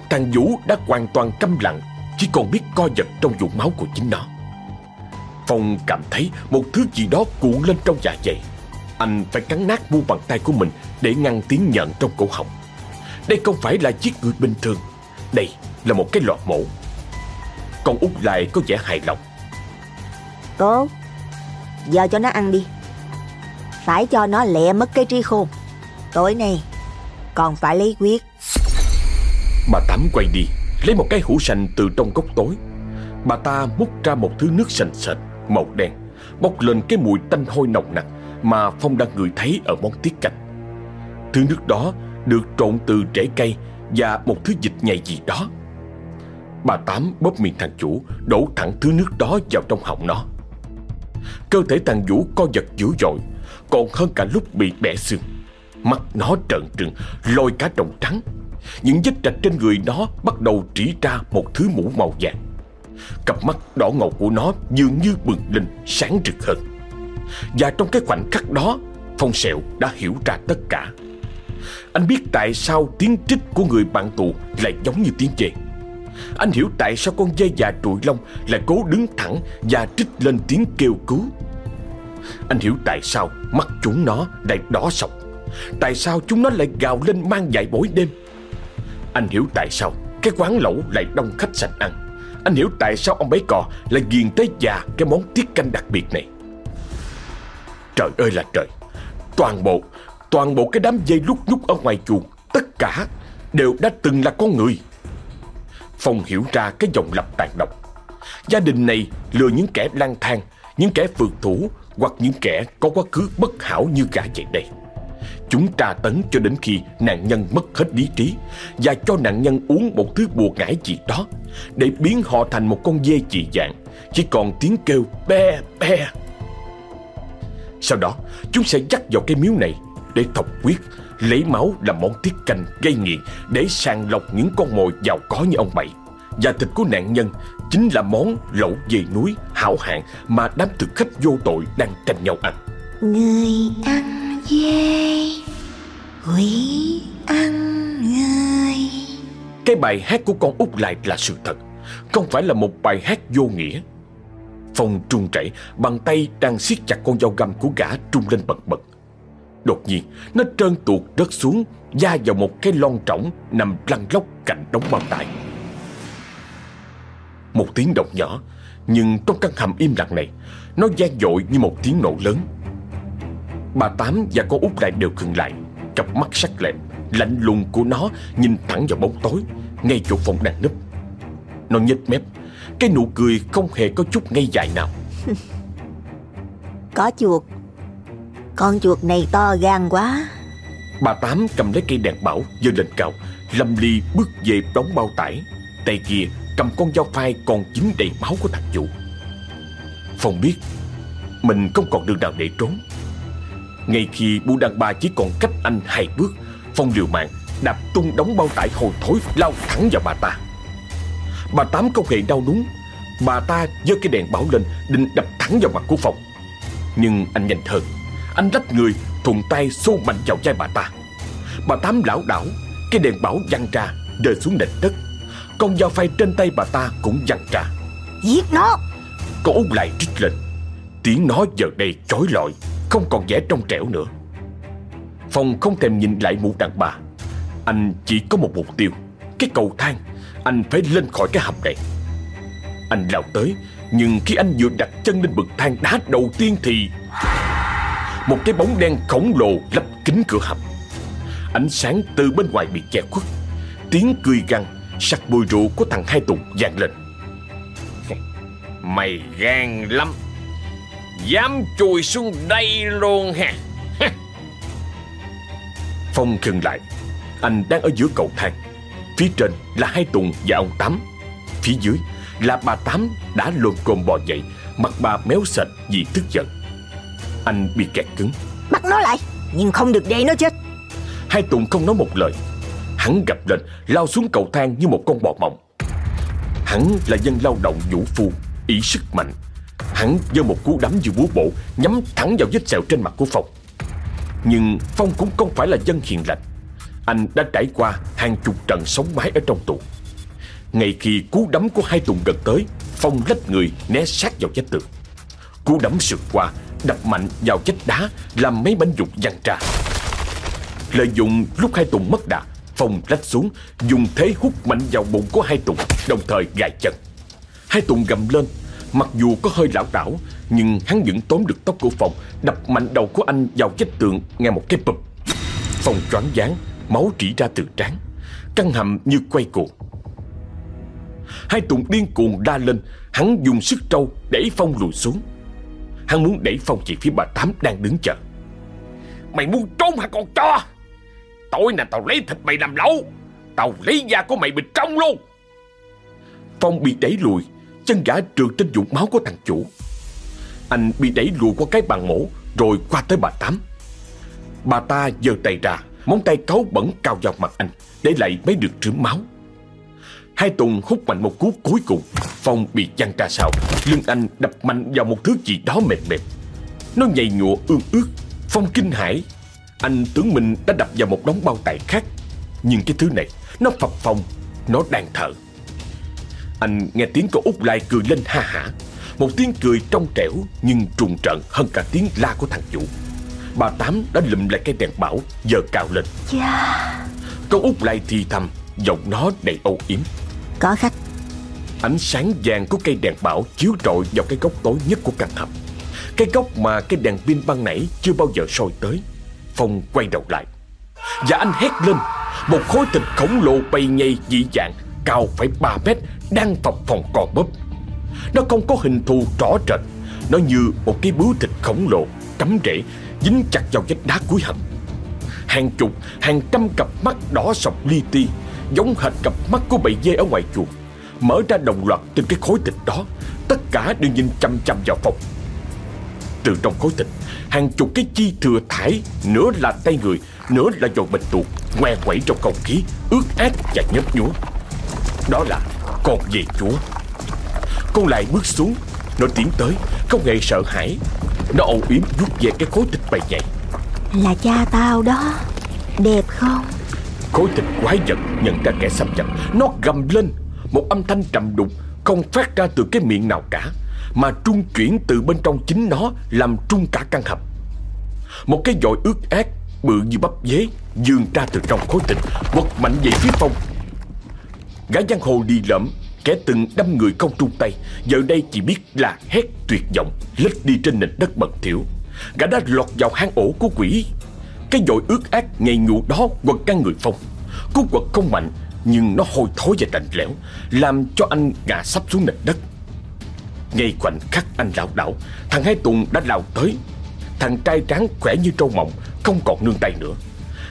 Thằng Vũ đã hoàn toàn câm lặng chỉ còn biết co giật trong vùng máu của chính nó. Phong cảm thấy một thứ gì đó cuộn lên trong dạ dày. Anh phải cắn nát mu bàn tay của mình Để ngăn tiếng nhận trong cổ họng. Đây không phải là giết người bình thường. Đây là một cái lọt mổ Con út lại có vẻ hài lòng. Tốt Giờ cho nó ăn đi. Phải cho nó lẹ mất cái trí khôn. Tối nay Còn phải lấy quyết. Bà Tám quay đi Lấy một cái hũ sành từ trong góc tối. Bà ta múc ra một thứ nước sành sệt, Màu đen, Bốc lên cái mùi tanh hôi nồng nặc Mà Phong đang ngửi thấy ở món tiết canh. Thứ nước đó được trộn từ rễ cây Và một thứ dịch nhầy gì đó. Bà Tám bóp miệng thằng chủ, Đổ thẳng thứ nước đó vào trong họng nó. Cơ thể thằng Vũ co giật dữ dội, Còn hơn cả lúc bị bẻ xương. Mắt nó trợn trừng, Lôi cả đồng trắng. Những vết rạch trên người nó Bắt đầu trĩ ra một thứ mũ màu vàng Cặp mắt đỏ ngầu của nó Dường như bừng lên, sáng rực hơn Và trong cái khoảnh khắc đó, Phong sẹo đã hiểu ra tất cả Anh biết tại sao tiếng trích của người bạn tù Lại giống như tiếng chê anh hiểu tại sao con dây già trụi lông lại cố đứng thẳng và trích lên tiếng kêu cứu. Anh hiểu tại sao mắt chúng nó lại đỏ sọc. Tại sao chúng nó lại gào lên mang dại mỗi đêm. Anh hiểu tại sao cái quán lẩu lại đông khách sành ăn. Anh hiểu tại sao ông bấy cò lại ghiền tới già cái món tiết canh đặc biệt này. Trời ơi là trời. Toàn bộ, toàn bộ cái đám dây lúc nhúc ở ngoài chuồng, tất cả đều đã từng là con người. Phong hiểu ra cái dòng lập tàn độc Gia đình này lừa những kẻ lang thang Những kẻ phượt thủ Hoặc những kẻ có quá khứ bất hảo như gã vậy đây Chúng tra tấn cho đến khi nạn nhân mất hết lý trí Và cho nạn nhân uống một thứ bùa ngải gì đó Để biến họ thành một con dê dị dạng. Chỉ còn tiếng kêu be be. Sau đó, chúng sẽ dắt vào cái miếu này Để thọc quyết Lấy máu làm món tiết canh gây nghiện Để sàng lọc những con mồi giàu có như ông Bảy. Và thịt của nạn nhân Chính là món lẩu về núi hảo hạng Mà đám thực khách vô tội đang tranh nhau ăn. Người ăn dê. Quỷ ăn người Cái bài hát của con út lại là sự thật, Không phải là một bài hát vô nghĩa. Phong trung chảy Bàn tay đang siết chặt con dao găm của gã trung lên bật bật. Đột nhiên, Nó trơn tuột rớt xuống Da vào một cái lon trỏng Nằm lăn lóc cạnh đống bao tải. Một tiếng động nhỏ, Nhưng trong căn hầm im lặng này, Nó gian dội như một tiếng nổ lớn. Bà Tám và con út lại đều khựng lại Cặp mắt sắc lẹm Lạnh lùng của nó nhìn thẳng vào bóng tối Ngay chỗ phòng đang núp. Nó nhếch mép Cái nụ cười không hề có chút ngây dại nào. Có chuột. Con chuột này to gan quá. Bà Tám cầm lấy cây đèn bảo giơ lên cao Lâm ly bước về đóng bao tải. Tay kia cầm con dao phai còn dính đầy máu của thằng chủ. Phong biết Mình không còn đường nào để trốn Ngay khi bu đàn bà chỉ còn cách anh hai bước Phong liều mạng Đạp tung đóng bao tải hồi thối Lao thẳng vào bà ta. Bà Tám không hề đau đúng Bà ta giơ cái đèn bảo lên Định đập thẳng vào mặt của Phong. Nhưng anh nhanh hơn Anh lách người thuận tay xô mạnh vào vai bà ta. Bà Tám lão đảo Cái đèn bảo văng ra Rơi xuống nền đất. Con dao phay trên tay bà ta cũng văng ra. Giết nó! Cô út lại trích lên. Tiếng nói giờ đây chói lọi không còn vẻ trong trẻo nữa. Phong không thèm nhìn lại mụ đàn bà. Anh chỉ có một mục tiêu, Cái cầu thang. Anh phải lên khỏi cái hầm này. Anh lao tới, Nhưng khi anh vừa đặt chân lên bậc thang đá đầu tiên thì Một cái bóng đen khổng lồ lấp kính cửa hầm. Ánh sáng từ bên ngoài bị che khuất. Tiếng cười gằn Sặc bùi rượu của thằng Hai Tùng vang lên. Mày gan lắm. Dám chui xuống đây luôn ha Phong khừng lại. Anh đang ở giữa cầu thang. Phía trên là hai Tùng và ông Tám. Phía dưới là bà Tám đã lồm cồm bò dậy Mặt bà méo sệt vì tức giận. Anh bị kẹt cứng. Bắt nó lại Nhưng không được để nó chết. Hai Tùng không nói một lời. Hắn gập lên Lao xuống cầu thang như một con bò mộng Hắn là dân lao động vũ phu ý sức mạnh Hắn giơ một cú đấm như búa bổ, Nhắm thẳng vào vết sẹo trên mặt của Phong. Nhưng Phong cũng không phải là dân hiền lành. Anh đã trải qua hàng chục trận sống mái ở trong tù. Ngay khi cú đấm của hai Tùng gần tới, Phong lách người né sát vào vách tường. Cú đấm sượt qua, Đập mạnh vào vách đá, Làm mấy bánh dục văng ra. Lợi dụng lúc hai Tùng mất đà, Phong lách xuống, Dùng thế hút mạnh vào bụng của hai Tùng Đồng thời gài chân. Hai Tùng gầm lên Mặc dù có hơi lảo đảo, Nhưng hắn vẫn tóm được tóc của Phong, Đập mạnh đầu của anh vào vách tượng Nghe một cái bụp. Phong choáng váng, Máu trĩ ra từ trán, Căng hầm như quay cuồng. Hai Tùng điên cuồng la lên, Hắn dùng sức trâu đẩy Phong lùi xuống. Hắn muốn đẩy Phong về phía bà Tám đang đứng chờ. Mày muốn trốn hả con cho Tối nè tao lấy thịt mày làm lẩu, Tao lấy da của mày bịt trong luôn. Phong bị đẩy lùi Chân gã trượt trên vũng máu của thằng chủ. Anh bị đẩy lùi qua cái bàn mổ, Rồi qua tới bà Tám. Bà ta giơ tay ra, Móng tay cáu bẩn cao vào mặt anh, Để lại mấy được trướng máu. Hai Tùng hút mạnh một cú cuối cùng, Phong bị chăn ra sau. Lưng anh đập mạnh vào một thứ gì đó mềm mềm. Nó nhầy nhụa ương ướt Phong kinh hãi. Anh tưởng mình đã đập vào một đống bao tải khác, Nhưng cái thứ này, Nó phập phồng, Nó đang thở. Anh nghe tiếng cô út lại cười lên ha hả. Một tiếng cười trong trẻo Nhưng trùng trận hơn cả tiếng la của thằng chủ. Bà Tám đã lụm lại cái đèn bảo Giờ cao lên. Chà Con út lại thì thầm Giọng nó đầy âu yếm. Có khách. Ánh sáng vàng của cây đèn bảo chiếu rọi vào cái góc tối nhất của căn hầm. Cái góc mà cái đèn pin ban nãy chưa bao giờ soi tới. Phong quay đầu lại. Và anh hét lên Một khối thịt khổng lồ bầy nhầy dị dạng Cao phải 3 mét Đang phập phòng cò bóp. Nó không có hình thù rõ rệt. Nó như một cái bướu thịt khổng lồ Cắm rễ Dính chặt vào vách đá cuối hầm. Hàng chục, hàng trăm cặp mắt đỏ sọc li ti Giống hệt cặp mắt của bầy dê ở ngoài chuồng Mở ra đồng loạt trên cái khối thịt đó. Tất cả đều nhìn chăm chăm vào phòng. Từ trong khối thịt Hàng chục cái chi thừa thải Nửa là tay người Nửa là dầu bình tuột Ngoe quẩy trong không khí Ướt át và nhấp nhúa. Đó là con dê chúa. Con lại bước xuống Nó tiến tới Không hề sợ hãi. Nó âu yếm rút về cái khối thịt bầy nhảy Là cha tao đó Đẹp không? Khối thịt quái vật nhận ra kẻ xâm nhập. Nó gầm lên Một âm thanh trầm đục Không phát ra từ cái miệng nào cả Mà trung chuyển từ bên trong chính nó Làm trung cả căn hầm. Một cái dội ướt át Bự như bắp dế Dương ra từ trong khối thịt Quật mạnh về phía phong Gã giang hồ đi lẫm, Kẻ từng đâm người không trung tay. Giờ đây chỉ biết là hét tuyệt vọng, Lết đi trên nền đất bẩn thỉu. Gã đã lọt vào hang ổ của quỷ. Cái dội ướt ác nhầy nhụ đó quật căn người phong. Cú quật không mạnh, Nhưng nó hôi thối và lạnh lẽo Làm cho anh ngã sắp xuống nền đất. Ngay khoảnh khắc anh lảo đảo, Thằng Hai Tùng đã lao tới. Thằng trai tráng khỏe như trâu mộng, Không còn nương tay nữa.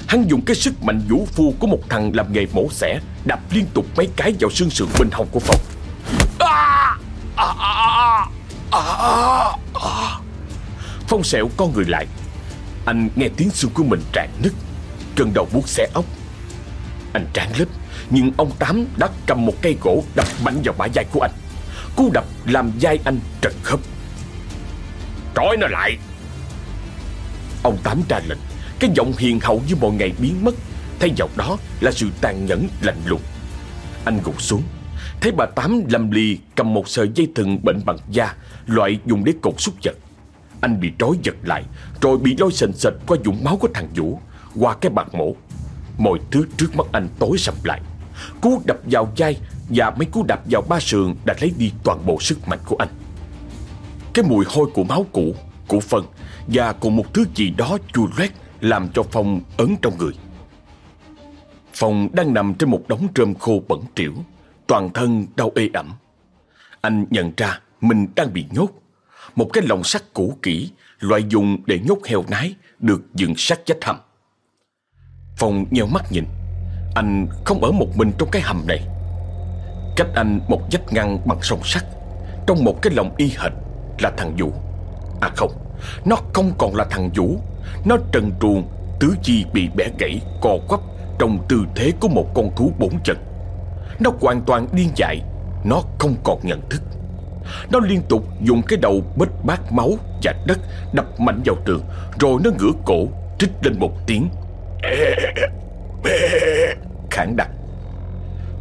Hắn dùng cái sức mạnh vũ phu của một thằng làm nghề mổ xẻ Đập liên tục mấy cái vào xương sườn bên hông của Phong. À, à, à, à, à. à, à, à. Phong sẹo con người lại. Anh nghe tiếng xương của mình rạn nứt Cơn đầu buốt xẻ ốc. Anh tráng lít Nhưng ông Tám đã cầm một cây gỗ đập mạnh vào bả vai của anh. Cú đập làm vai anh trật khớp. Trói nó lại. Ông Tám ra lệnh. Cái giọng hiền hậu như mọi ngày biến mất, Thay vào đó là sự tàn nhẫn lạnh lùng. Anh gục xuống, Thấy bà Tám lầm lì cầm một sợi dây thừng bệnh bằng da, Loại dùng để cột xúc vật. Anh bị trói giật lại, Rồi bị lôi sền sệt qua dũng máu của thằng Vũ, Qua cái bạc mổ. Mọi thứ trước mắt anh tối sầm lại. Cú đập vào vai Và mấy cú đập vào ba sườn Đã lấy đi toàn bộ sức mạnh của anh. Cái mùi hôi của máu cũ Của phân Và còn một thứ gì đó chua loét. Làm cho Phong ấn trong người. Phong đang nằm trên một đống trơm khô bẩn trĩu, Toàn thân đau ê ẩm. Anh nhận ra mình đang bị nhốt. Một cái lồng sắt cũ kỹ, Loại dùng để nhốt heo nái, Được dựng sát vách hầm. Phong nheo mắt nhìn. Anh không ở một mình trong cái hầm này. Cách anh một vách ngăn bằng song sắt, Trong một cái lồng y hệt Là thằng Vũ. À không, Nó không còn là thằng Vũ nó trần truồng Tứ chi bị bẻ gãy Co quắp trong tư thế của một con thú bốn chân. Nó hoàn toàn điên dại, nó không còn nhận thức. Nó liên tục dùng cái đầu bết bát máu và đất đập mạnh vào tường, rồi nó ngửa cổ, trích lên một tiếng. Khản đặc.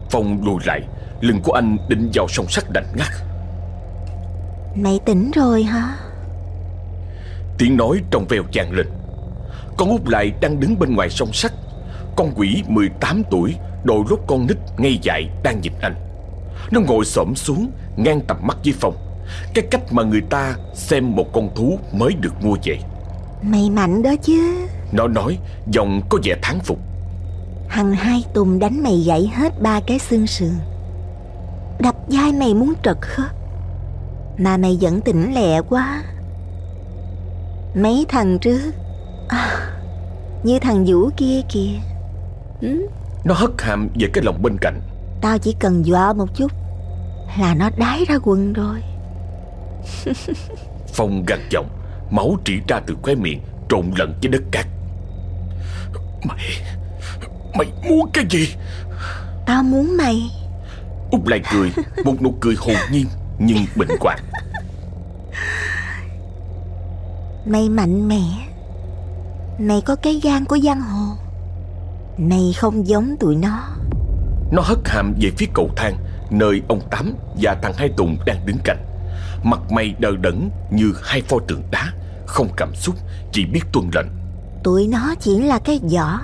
Phong lùi lại, lưng của anh định vào song sắt đành ngắt. Mày tỉnh rồi hả? Tiếng nói trong veo vang lên. Con út lại đang đứng bên ngoài song sắt. Con quỷ 18 tuổi, đôi lúc con nít ngây dại đang nhìn anh. Nó ngồi xổm xuống, ngang tầm mắt với Phong. Cái cách mà người ta xem một con thú mới được mua về. Mày mạnh đó chứ Nó nói, giọng có vẻ thán phục. Hằng hai tùng đánh mày gãy hết ba cái xương sườn Đập vai mày muốn trật khớp Mà mày vẫn tỉnh lẹ quá Mấy thằng trước à, Như thằng Vũ kia kìa ừ? Nó hất hàm về cái lòng bên cạnh. Tao chỉ cần dọa một chút Là nó đái ra quần rồi Phong gằn giọng, máu trĩ ra từ khóe miệng, trộn lẫn với đất cát. Mày, mày muốn cái gì? Tao muốn mày Út lại cười, một nụ cười hồn nhiên nhưng bệnh hoạn. Mày mạnh mẽ. Mày có cái gan của giang hồ. Mày không giống tụi nó. Nó hất hàm về phía cầu thang Nơi ông Tám và thằng Hai Tùng đang đứng cạnh. Mặt mày đờ đẫn như hai pho tượng đá Không cảm xúc, chỉ biết tuân lệnh. Tụi nó chỉ là cái vỏ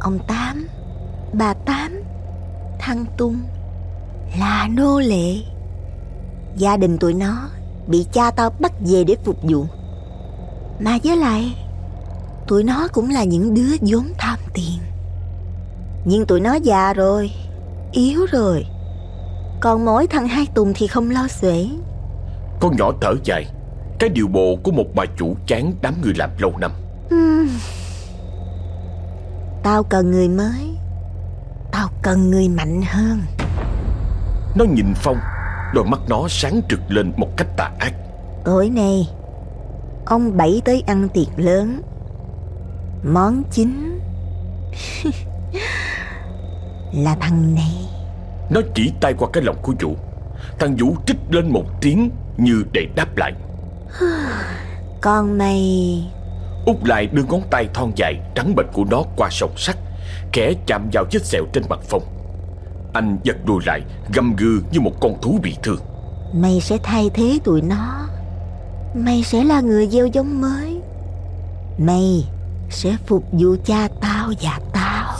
Ông Tám Bà Tám Thằng Tung Là nô lệ. Gia đình tụi nó Bị cha tao bắt về để phục vụ Mà với lại Tụi nó cũng là những đứa vốn tham tiền. Nhưng tụi nó già rồi Yếu rồi. Còn mỗi thằng Hai Tùng thì không lo xuể. Con nhỏ thở dài Cái điều bộ của một bà chủ chán đám người làm lâu năm. Tao cần người mới Tao cần người mạnh hơn. Nó nhìn Phong Đôi mắt nó sáng trực lên một cách tà ác. Tối nay Ông Bảy tới ăn tiệc lớn. Món chính Là thằng này. Nó chỉ tay qua cái lòng của Vũ. Thằng Vũ trích lên một tiếng như để đáp lại. Con mày. Út lại đưa ngón tay thon dài trắng bệch của nó qua sòng sắt Kẻ chạm vào vết sẹo trên mặt Phong Anh giật đùi lại Gầm gừ như một con thú bị thương. Mày sẽ thay thế tụi nó Mày sẽ là người gieo giống mới. Mày sẽ phục vụ cha tao và tao.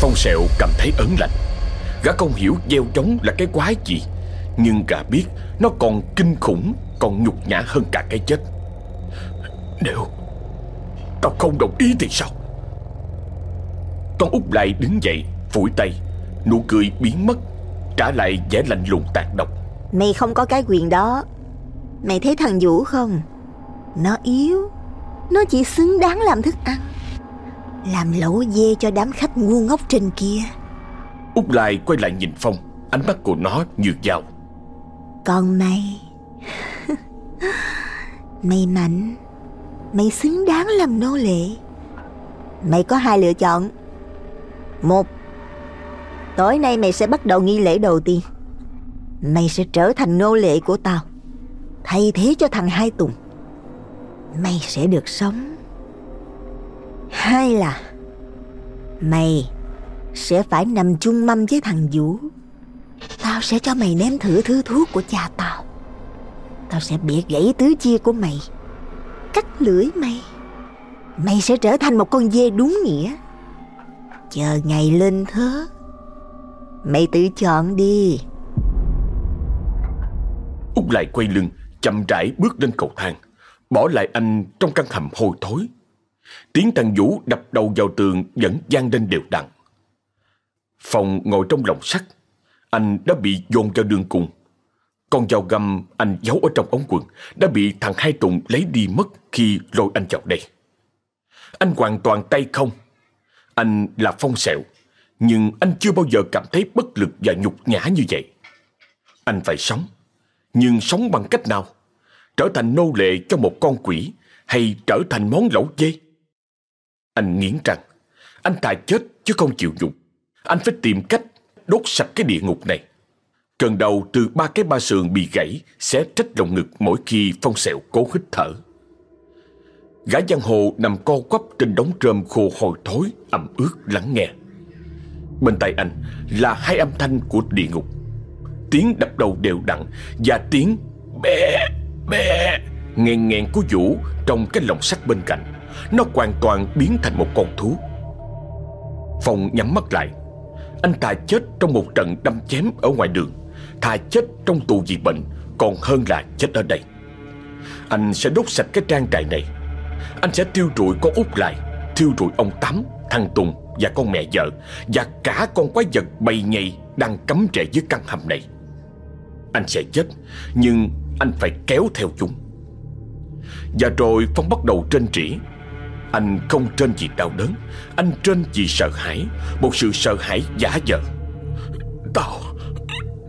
Phong sẹo cảm thấy ớn lạnh. Gã không hiểu gieo giống là cái quái gì Nhưng gã biết Nó còn kinh khủng Còn nhục nhã hơn cả cái chết. Nếu Tao không đồng ý thì sao? Con út lại đứng dậy Phủi tay Nụ cười biến mất Trả lại vẻ lạnh lùng tàn độc. Mày không có cái quyền đó Mày thấy thằng Vũ không? Nó yếu. Nó chỉ xứng đáng làm thức ăn. Làm lẩu dê cho đám khách ngu ngốc trên kia. Út lại quay lại nhìn Phong. Ánh mắt của nó như dao Còn mày? Mày mạnh. Mày xứng đáng làm nô lệ. Mày có hai lựa chọn. Một Tối nay mày sẽ bắt đầu nghi lễ đầu tiên. Mày sẽ trở thành nô lệ của tao Thay thế cho thằng Hai Tùng. Mày sẽ được sống. Hai là, Mày sẽ phải nằm chung mâm với thằng Vũ. Tao sẽ cho mày nếm thử thứ thuốc của cha tao. Tao sẽ bịa gãy tứ chia của mày. Cắt lưỡi mày. Mày sẽ trở thành một con dê đúng nghĩa. Chờ ngày lên thớ, Mày tự chọn đi. Út lại quay lưng. Chậm rãi bước lên cầu thang, Bỏ lại anh trong căn hầm hôi thối. Tiếng thằng Vũ đập đầu vào tường Vẫn vang lên đều đặn. Phòng ngồi trong lòng sắt, Anh đã bị dồn vào đường cùng. Con dao găm anh giấu ở trong ống quần Đã bị thằng Hai Tùng lấy đi mất Khi lôi anh vào đây. Anh hoàn toàn tay không. Anh là Phong sẹo, Nhưng anh chưa bao giờ cảm thấy bất lực và nhục nhã như vậy. Anh phải sống. Nhưng sống bằng cách nào Trở thành nô lệ cho một con quỷ Hay trở thành món lẩu dê Anh nghiến rằng Anh thà chết chứ không chịu nhục. Anh phải tìm cách đốt sạch cái địa ngục này. Cơn đầu từ ba cái ba sườn bị gãy sẽ trách lồng ngực mỗi khi Phong Sẹo cố hít thở. Gã giang hồ nằm co quắp trên đống trơm khô hôi thối, ẩm ướt lắng nghe. Bên tay anh là hai âm thanh của địa ngục. Tiếng đập đầu đều đặn và tiếng bè bè nghèn nghèn của Vũ trong cái lồng sắt bên cạnh. Nó hoàn toàn biến thành một con thú. Phong nhắm mắt lại. Anh thà chết trong một trận đâm chém ở ngoài đường, thà chết trong tù vì bệnh, còn hơn là chết ở đây. Anh sẽ đốt sạch cái trang trại này anh sẽ tiêu rụi con út lại Tiêu rụi ông Tám, thằng Tùng và con mẹ vợ Và cả con quái vật bầy nhầy Đang cấm rễ dưới căn hầm này anh sẽ chết, Nhưng anh phải kéo theo chúng. Và rồi Phong bắt đầu trên trĩ. Anh không trên vì đau đớn, Anh trên vì sợ hãi, Một sự sợ hãi giả dờ Tao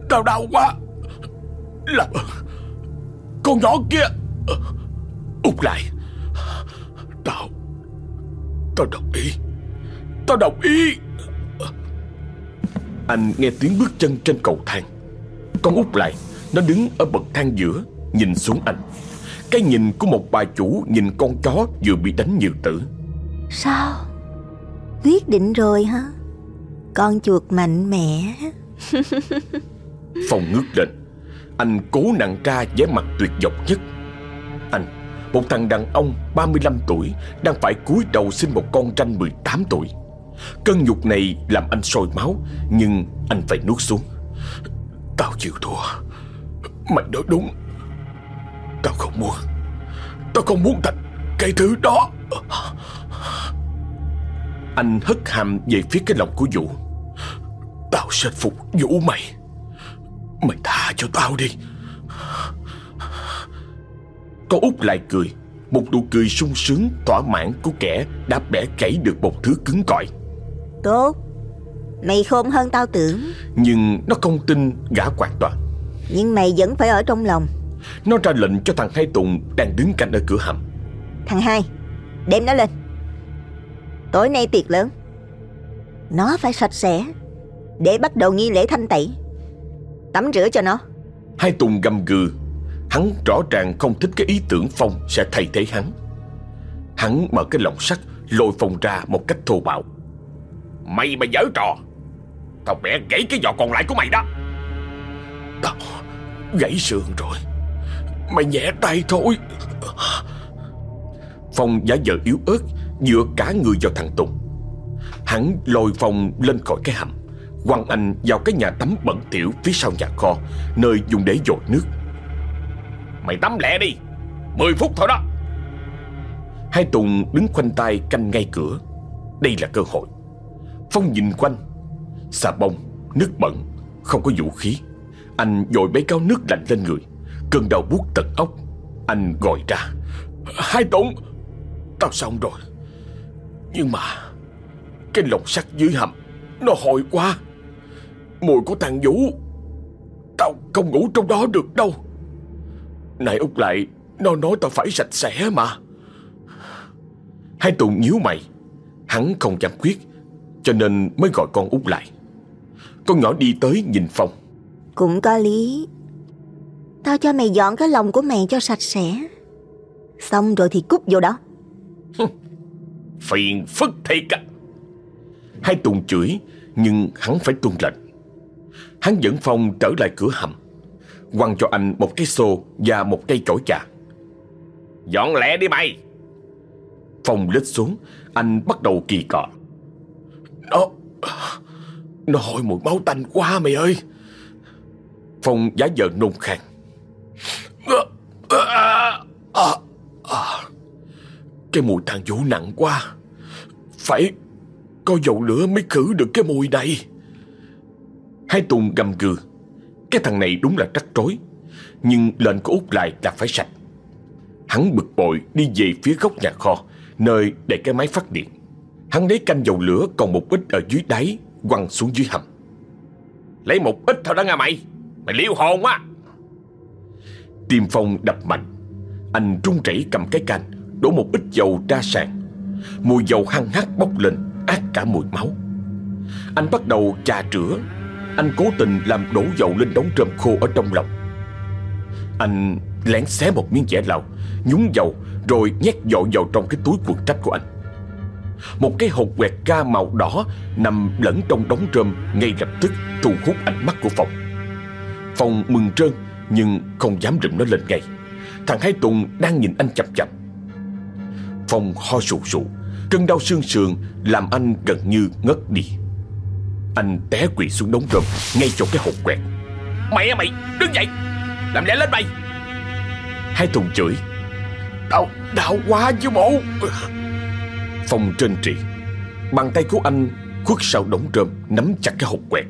Tao đau quá. Làm Con nhỏ kia. Út lại. Tao Tao đồng ý. Tao đồng ý. Anh nghe tiếng bước chân trên cầu thang. Con út lại Nó đứng ở bậc thang giữa Nhìn xuống anh. Cái nhìn của một bà chủ Nhìn con chó vừa bị đánh nhiều tử. Sao? Quyết định rồi hả? Con chuột mạnh mẽ. Phong ngước lên. Anh cố nặng ra vẻ mặt tuyệt vọng nhất. Anh một thằng đàn ông 35 tuổi Đang phải cúi đầu xin một con tranh 18 tuổi. Cơn nhục này làm anh sôi máu Nhưng anh phải nuốt xuống Tao chịu thua. Mày nói đúng. Tao không muốn. Tao không muốn thành cái thứ đó. Anh hất hàm về phía cái lòng của Vũ. Tao sẽ phục Vũ mày. Mày tha cho tao đi. Con út lại cười. Một nụ cười sung sướng, thỏa mãn của kẻ đã bẻ gãy được một thứ cứng cỏi. Tốt. Mày khôn hơn tao tưởng. Nhưng nó không tin gã hoàn toàn Nhưng mày vẫn phải ở trong lòng. Nó ra lệnh cho thằng Hai Tùng đang đứng cạnh ở cửa hầm. Thằng hai Đem nó lên. Tối nay tiệc lớn. Nó phải sạch sẽ Để bắt đầu nghi lễ thanh tẩy. Tắm rửa cho nó. Hai Tùng gầm gừ. Hắn rõ ràng không thích cái ý tưởng Phong sẽ thay thế hắn. Hắn mở cái lồng sắt Lôi Phong ra một cách thô bạo. Mày mà dở trò Tao bẻ gãy cái vỏ còn lại của mày đó. Tao gãy sườn rồi. Mày nhẹ tay thôi. Phong giả vờ yếu ớt Dựa cả người vào thằng Tùng. Hắn lôi Phong lên khỏi cái hầm Quăng anh vào cái nhà tắm bẩn tiểu Phía sau nhà kho Nơi dùng để dội nước. Mày tắm lẹ đi. Mười phút thôi đó. Hai Tùng đứng khoanh tay canh ngay cửa. Đây là cơ hội. Phong nhìn quanh Xà bông, nước bẩn Không có vũ khí. Anh dội bấy cao nước lạnh lên người Cơn đau buốt tận ốc Anh gọi ra Hai Tùng Tao xong rồi. Nhưng mà Cái lồng sắt dưới hầm Nó hồi quá. Mùi của thằng Vũ Tao không ngủ trong đó được đâu. Này út lại Nó nói tao phải sạch sẽ mà. Hai tụng nhíu mày Hắn không dám quyết Cho nên mới gọi con út lại. Con nhỏ đi tới nhìn Phong Cũng có lý Tao cho mày dọn cái lòng của mày cho sạch sẽ Xong rồi thì cút vô đó Phiền phức thiệt á Hai Tùng chửi Nhưng hắn phải tuân lệnh Hắn dẫn Phong trở lại cửa hầm quăng cho anh một cái xô và một cây chổi trà. Dọn lẹ đi mày. Phong lết xuống, anh bắt đầu kỳ cọ. Nó, nó hôi mùi máu tanh quá, mày ơi. Phong giá vờ nôn khan. Cái mùi than vũ nặng quá. Phải có dầu lửa mới khử được cái mùi này. Hai Tùng gầm gừ cái thằng này đúng là rắc rối Nhưng lệnh của Út lại là phải sạch Hắn bực bội đi về phía góc nhà kho, Nơi để cái máy phát điện Hắn lấy canh dầu lửa còn một ít ở dưới đáy Quăng xuống dưới hầm. Lấy một ít thôi đó nghe mày. Mày liêu hồn quá. Tiêm phong đập mạnh. Anh trung rẩy cầm cái can, Đổ một ít dầu ra sàn. Mùi dầu hăng hắc bốc lên, ác cả mùi máu. Anh bắt đầu chà rửa. Anh cố tình làm đổ dầu lên đống rơm khô ở trong lòng. Anh lén xé một miếng dẻ lào, Nhúng dầu, Rồi nhét dội vào trong cái túi quần trách của anh. Một cái hộp quẹt ga màu đỏ Nằm lẫn trong đống rơm Ngay lập tức thu hút ánh mắt của Phong. Phong mừng trơn Nhưng không dám rụm nó lên ngay. Thằng Hai Tùng đang nhìn anh chậm chậm Phong ho sụ sụ Cơn đau xương sườn Làm anh gần như ngất đi. Anh té quỳ xuống đống rơm Ngay chỗ cái hộp quẹt. Mày mày đứng dậy Làm lẽ lên mày. Hai Tùng chửi. Đau, đau quá chứ bộ. Phong trên trị Bàn tay của anh khuất sau đống rơm, Nắm chặt cái hộp quẹt.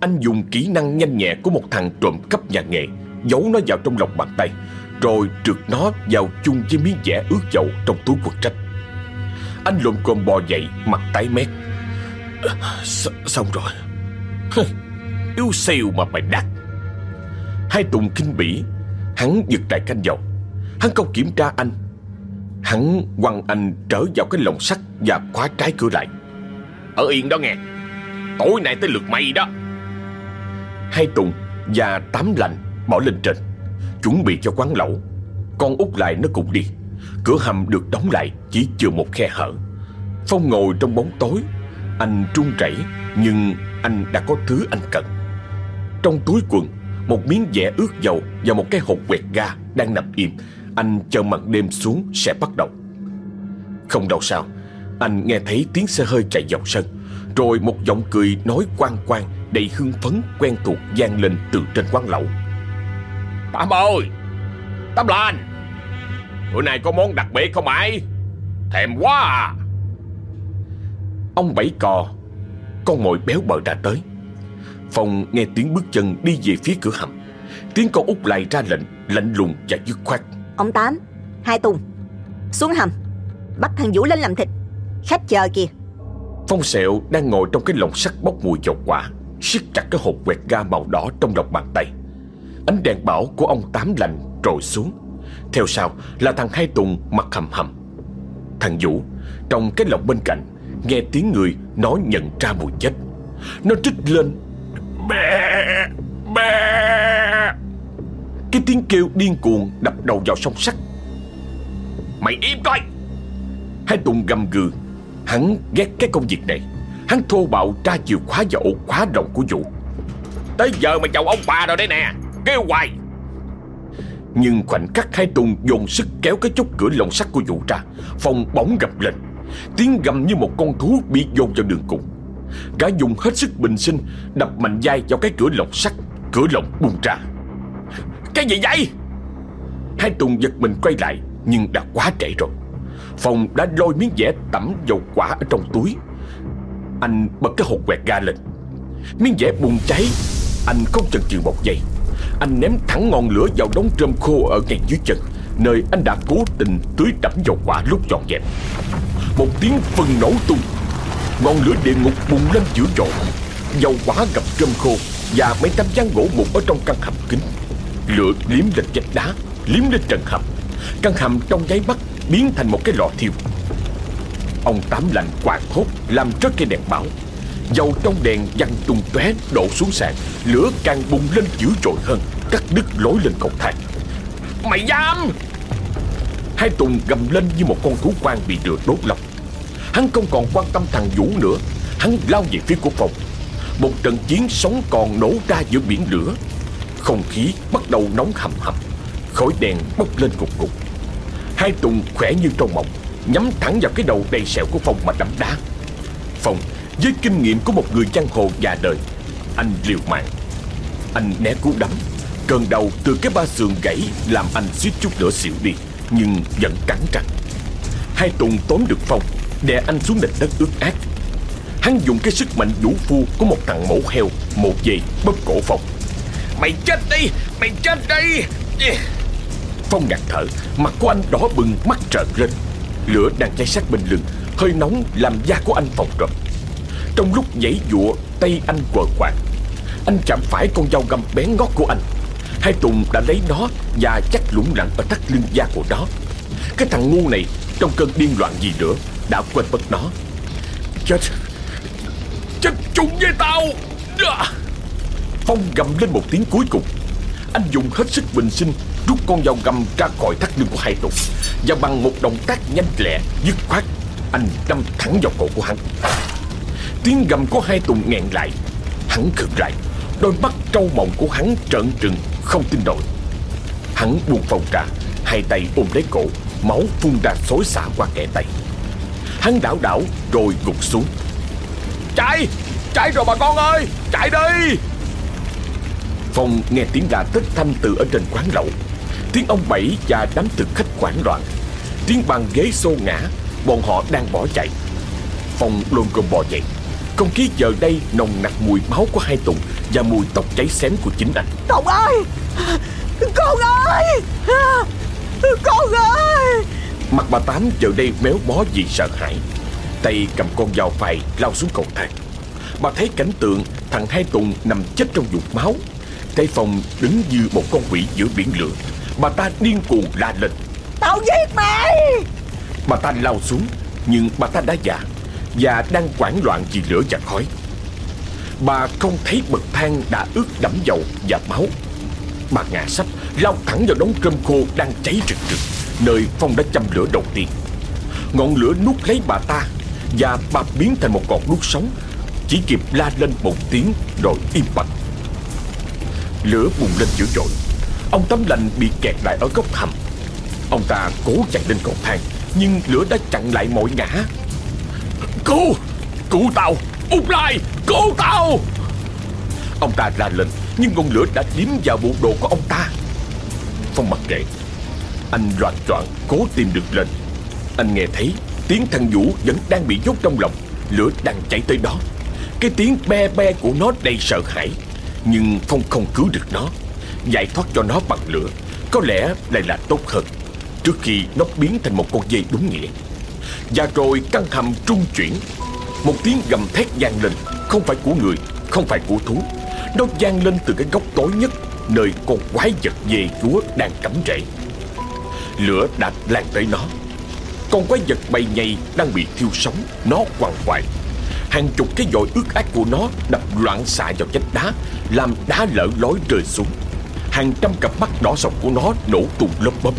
Anh dùng kỹ năng nhanh nhẹ của một thằng trộm cắp nhà nghề, Giấu nó vào trong lòng bàn tay, Rồi trượt nó vào chung với miếng vẽ ướt dầu Trong túi quần trách. Anh lồm cồm bò dậy, Mặt tái mét. S Xong rồi. Yếu xìu mà mày đắt Hai Tùng kinh bỉ, Hắn giật lại canh dầu Hắn không kiểm tra anh Hắn quăng anh trở vào cái lồng sắt Và khóa trái cửa lại. Ở yên đó nghe, Tối nay tới lượt mày đó. Hai Tùng và Tám Lành bỏ lên trên, Chuẩn bị cho quán lẩu. Con út lại nó cũng đi. Cửa hầm được đóng lại, chỉ chừa một khe hở. Phong ngồi trong bóng tối, Anh trung chảy Nhưng anh đã có thứ anh cần. Trong túi quần, Một miếng vẽ ướt dầu Và một cái hộp quẹt ga đang nằm im. Anh chờ màn đêm xuống, sẽ bắt đầu. Không đâu sao, Anh nghe thấy tiếng xe hơi chạy dọc sân, Rồi một giọng cười nói quang quang Đầy hưng phấn quen thuộc gian lên từ trên quán lẩu. Tám ơi! Tám Lan Bữa nay có món đặc biệt không mày Thèm quá à! Ông bảy cò, Con mồi béo bờ đã tới. Phong nghe tiếng bước chân đi về phía cửa hầm. Tiếng con út lại ra lệnh, Lạnh lùng và dứt khoát. Ông Tám, Hai Tùng. Xuống hầm, Bắt thằng Vũ lên làm thịt. Khách chờ kìa. Phong sẹo đang ngồi trong cái lồng sắt bốc mùi dầu quả, siết chặt cái hộp quẹt ga màu đỏ trong lòng bàn tay. Ánh đèn bảo của ông Tám lạnh trồi xuống. Theo sau là thằng Hai Tùng mặt hầm hầm. Thằng Vũ, trong cái lồng bên cạnh, Nghe tiếng người nói nhận ra mùi chết. Nó trích lên. Bè. Cái tiếng kêu điên cuồng đập đầu vào song sắt. Mày im coi. Hai Tùng gầm gừ. Hắn ghét cái công việc này. Hắn thô bạo tra chìa khóa và ổ khóa rộng của vụ. Tới giờ mày chầu ông bà rồi đây nè. Kêu hoài. Nhưng khoảnh khắc hai Tùng dồn sức kéo cái chốt cửa lồng sắt của vụ ra, Phòng bóng gập lên. Tiếng gầm như một con thú bị dồn vào đường cùng. Gã dùng hết sức bình sinh Đập mạnh dai vào cái cửa lồng sắt, Cửa lồng bung ra. Cái gì vậy? Hai Tùng giật mình quay lại, Nhưng đã quá trễ rồi. Phong đã lôi miếng vẽ tẩm dầu quả ở trong túi. Anh bật cái hộp quẹt ga lên. Miếng vẽ bùng cháy, Anh không chần chừ một giây. Anh ném thẳng ngọn lửa vào đống rơm khô ở ngay dưới chân, Nơi anh đã cố tình tưới đẫm dầu quả lúc dọn dẹp. Một tiếng phân nổ tung. Ngọn lửa địa ngục bùng lên dữ dội. Dầu quả gặp rơm khô Và mấy tấm ván gỗ mục ở trong căn hầm kính Lửa liếm lên vách đá, Liếm lên trần hầm. Căn hầm trong giấy mắt biến thành một cái lò thiêu. Ông Tám lạnh quạt hốt, Làm rớt cây đèn bảo Dầu trong đèn văng tung tóe, đổ xuống sàn. Lửa càng bùng lên dữ dội hơn, Cắt đứt lối lên cầu thang. Mày dám! Hai Tùng gầm lên như một con thú quan bị lửa đốt lòng Hắn không còn quan tâm thằng Vũ nữa. Hắn lao về phía của phòng. Một trận chiến sống còn nổ ra giữa biển lửa. Không khí bắt đầu nóng hầm hập, Khói đèn bốc lên cục cục. Hai Tùng khỏe như trong mộng Nhắm thẳng vào cái đầu đầy sẹo của Phong mà đấm đá. Phong với kinh nghiệm của một người giang hồ già đời Anh liều mạng. Anh né cú đấm Cơn đầu từ cái ba sườn gãy Làm anh suýt chút nữa xỉu đi Nhưng vẫn cắn răng. Hai Tùng tóm được Phong Đè anh xuống nền đất ướt át. Hắn dùng cái sức mạnh vũ phu Của một thằng mổ heo Một giây bóp cổ Phong. Mày chết đi, Mày chết đi. Phong ngạt thở, Mặt của anh đỏ bừng, mắt trợn lên. Lửa đang cháy sát bên lưng, Hơi nóng làm da của anh phồng rộp Trong lúc giãy dụa, Tay anh quờ quạng Anh chạm phải con dao găm bén ngót của anh. Hai Tùng đã lấy nó Và chắc lủng lẳng ở thắt lưng da của nó. Cái thằng ngu này, Trong cơn điên loạn gì nữa, Đã quên mất nó. Chết. Chết chung với tao. Dạ. Phong gầm lên một tiếng cuối cùng. Anh dùng hết sức bình sinh, Rút con dao gầm ra khỏi thắt lưng của hai tục Và bằng một động tác nhanh lẹ, Dứt khoát, Anh đâm thẳng vào cổ của hắn. Tiếng gầm của hai tùng nghẹn lại, Hắn khựng lại. Đôi mắt trâu mộng của hắn trợn trừng, Không tin nổi. Hắn buông phòng ra, Hai tay ôm lấy cổ, Máu phun ra xối xả qua kẻ tay. Hắn đảo đảo, rồi gục xuống. Chạy! Chạy rồi bà con ơi! Chạy đi! Phong nghe tiếng la tất thanh từ ở trên quán lẩu. Tiếng ông Bảy và đám thực khách hoảng loạn. Tiếng bàn ghế xô ngã Bọn họ đang bỏ chạy. Phong lôn cơm bò dậy. Không khí giờ đây nồng nặc mùi máu của hai Tùng Và mùi tóc cháy xém của chính anh. Tùng ơi! Con ơi! Con ơi! Mặt bà Tám giờ đây méo mó vì sợ hãi. Tay cầm con dao phai lao xuống cầu thang. Bà thấy cảnh tượng thằng Hai Tùng nằm chết trong vùng máu Thấy Phong đứng như một con quỷ giữa biển lửa. Bà ta điên cuồng la lên. Tao giết mày! Bà ta lao xuống Nhưng bà ta đã già. Và đang hoảng loạn vì lửa và khói. Bà không thấy bậc thang đã ướt đẫm dầu và máu. Bà ngã sắp lao thẳng vào đống cơm khô đang cháy rực rực Nơi Phong đã châm lửa đầu tiên. Ngọn lửa nuốt lấy bà ta Và bà biến thành một con đuốc sống Chỉ kịp la lên một tiếng rồi im bặt Lửa bùng lên dữ dội. Ông Tấm Lành bị kẹt lại ở góc hầm. Ông ta cố chạy lên cầu thang, Nhưng lửa đã chặn lại mọi ngã. Cứu! Cứu tao! Út lại Cứu tao! Ông ta ra lên, Nhưng ngọn lửa đã điếm vào bộ đồ của ông ta. Phong mặc kệ. Anh loạn choạng cố tìm được lên. Anh nghe thấy tiếng thằng Vũ vẫn đang bị nhốt trong lòng. Lửa đang cháy tới đó. Cái tiếng be be của nó đầy sợ hãi. Nhưng không không cứu được nó. Giải thoát cho nó bằng lửa, Có lẽ lại là tốt hơn. Trước khi nó biến thành một con dây đúng nghĩa. Và rồi căn hầm trung chuyển. Một tiếng gầm thét vang lên, Không phải của người, Không phải của thú. Nó vang lên từ cái góc tối nhất, Nơi con quái vật dê chúa đang cắm rễ. Lửa đã lan tới nó. Con quái vật bay nhầy đang bị thiêu sống, Nó quằn quại. Hàng chục cái dội ướt ác của nó đập loạn xạ vào vách đá, Làm đá lở lối rơi xuống. Hàng trăm cặp mắt đỏ sọc của nó nổ tung lấp bấm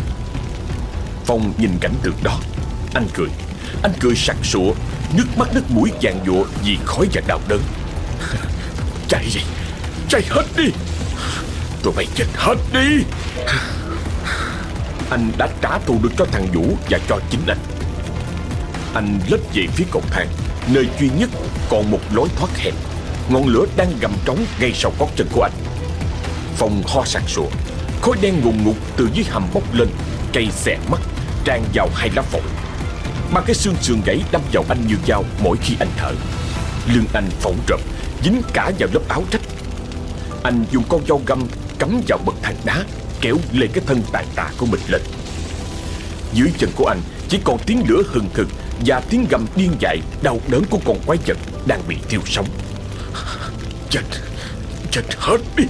Phong nhìn cảnh tượng đó, Anh cười. Anh cười sặc sụa, Nước mắt nước mũi vàng dụa vì khói và đau đớn. Chạy đi, Chạy hết đi. Tụi mày chết hết đi. Anh đã trả thù được cho thằng Vũ Và cho chính anh. Anh lết về phía cầu thang. Nơi duy nhất còn một lối thoát hẹp. Ngọn lửa đang gầm trống ngay sau gót chân của anh. Phòng ho sặc sụa. Khói đen ngùn ngụt từ dưới hầm bốc lên Cây xẹt mắt, Tràn vào hai lá phổi. Ba cái xương sườn gãy đâm vào anh như dao Mỗi khi anh thở. Lưng anh phỏng rộp Dính cả vào lớp áo trách Anh dùng con dao găm cắm vào bậc thang đá, Kéo lên cái thân tàn tạ của mình lên. Dưới chân của anh Chỉ còn tiếng lửa hừng hực và tiếng gầm điên dại Đau đớn của con quái vật Đang bị thiêu sống. Chết Chết hết đi.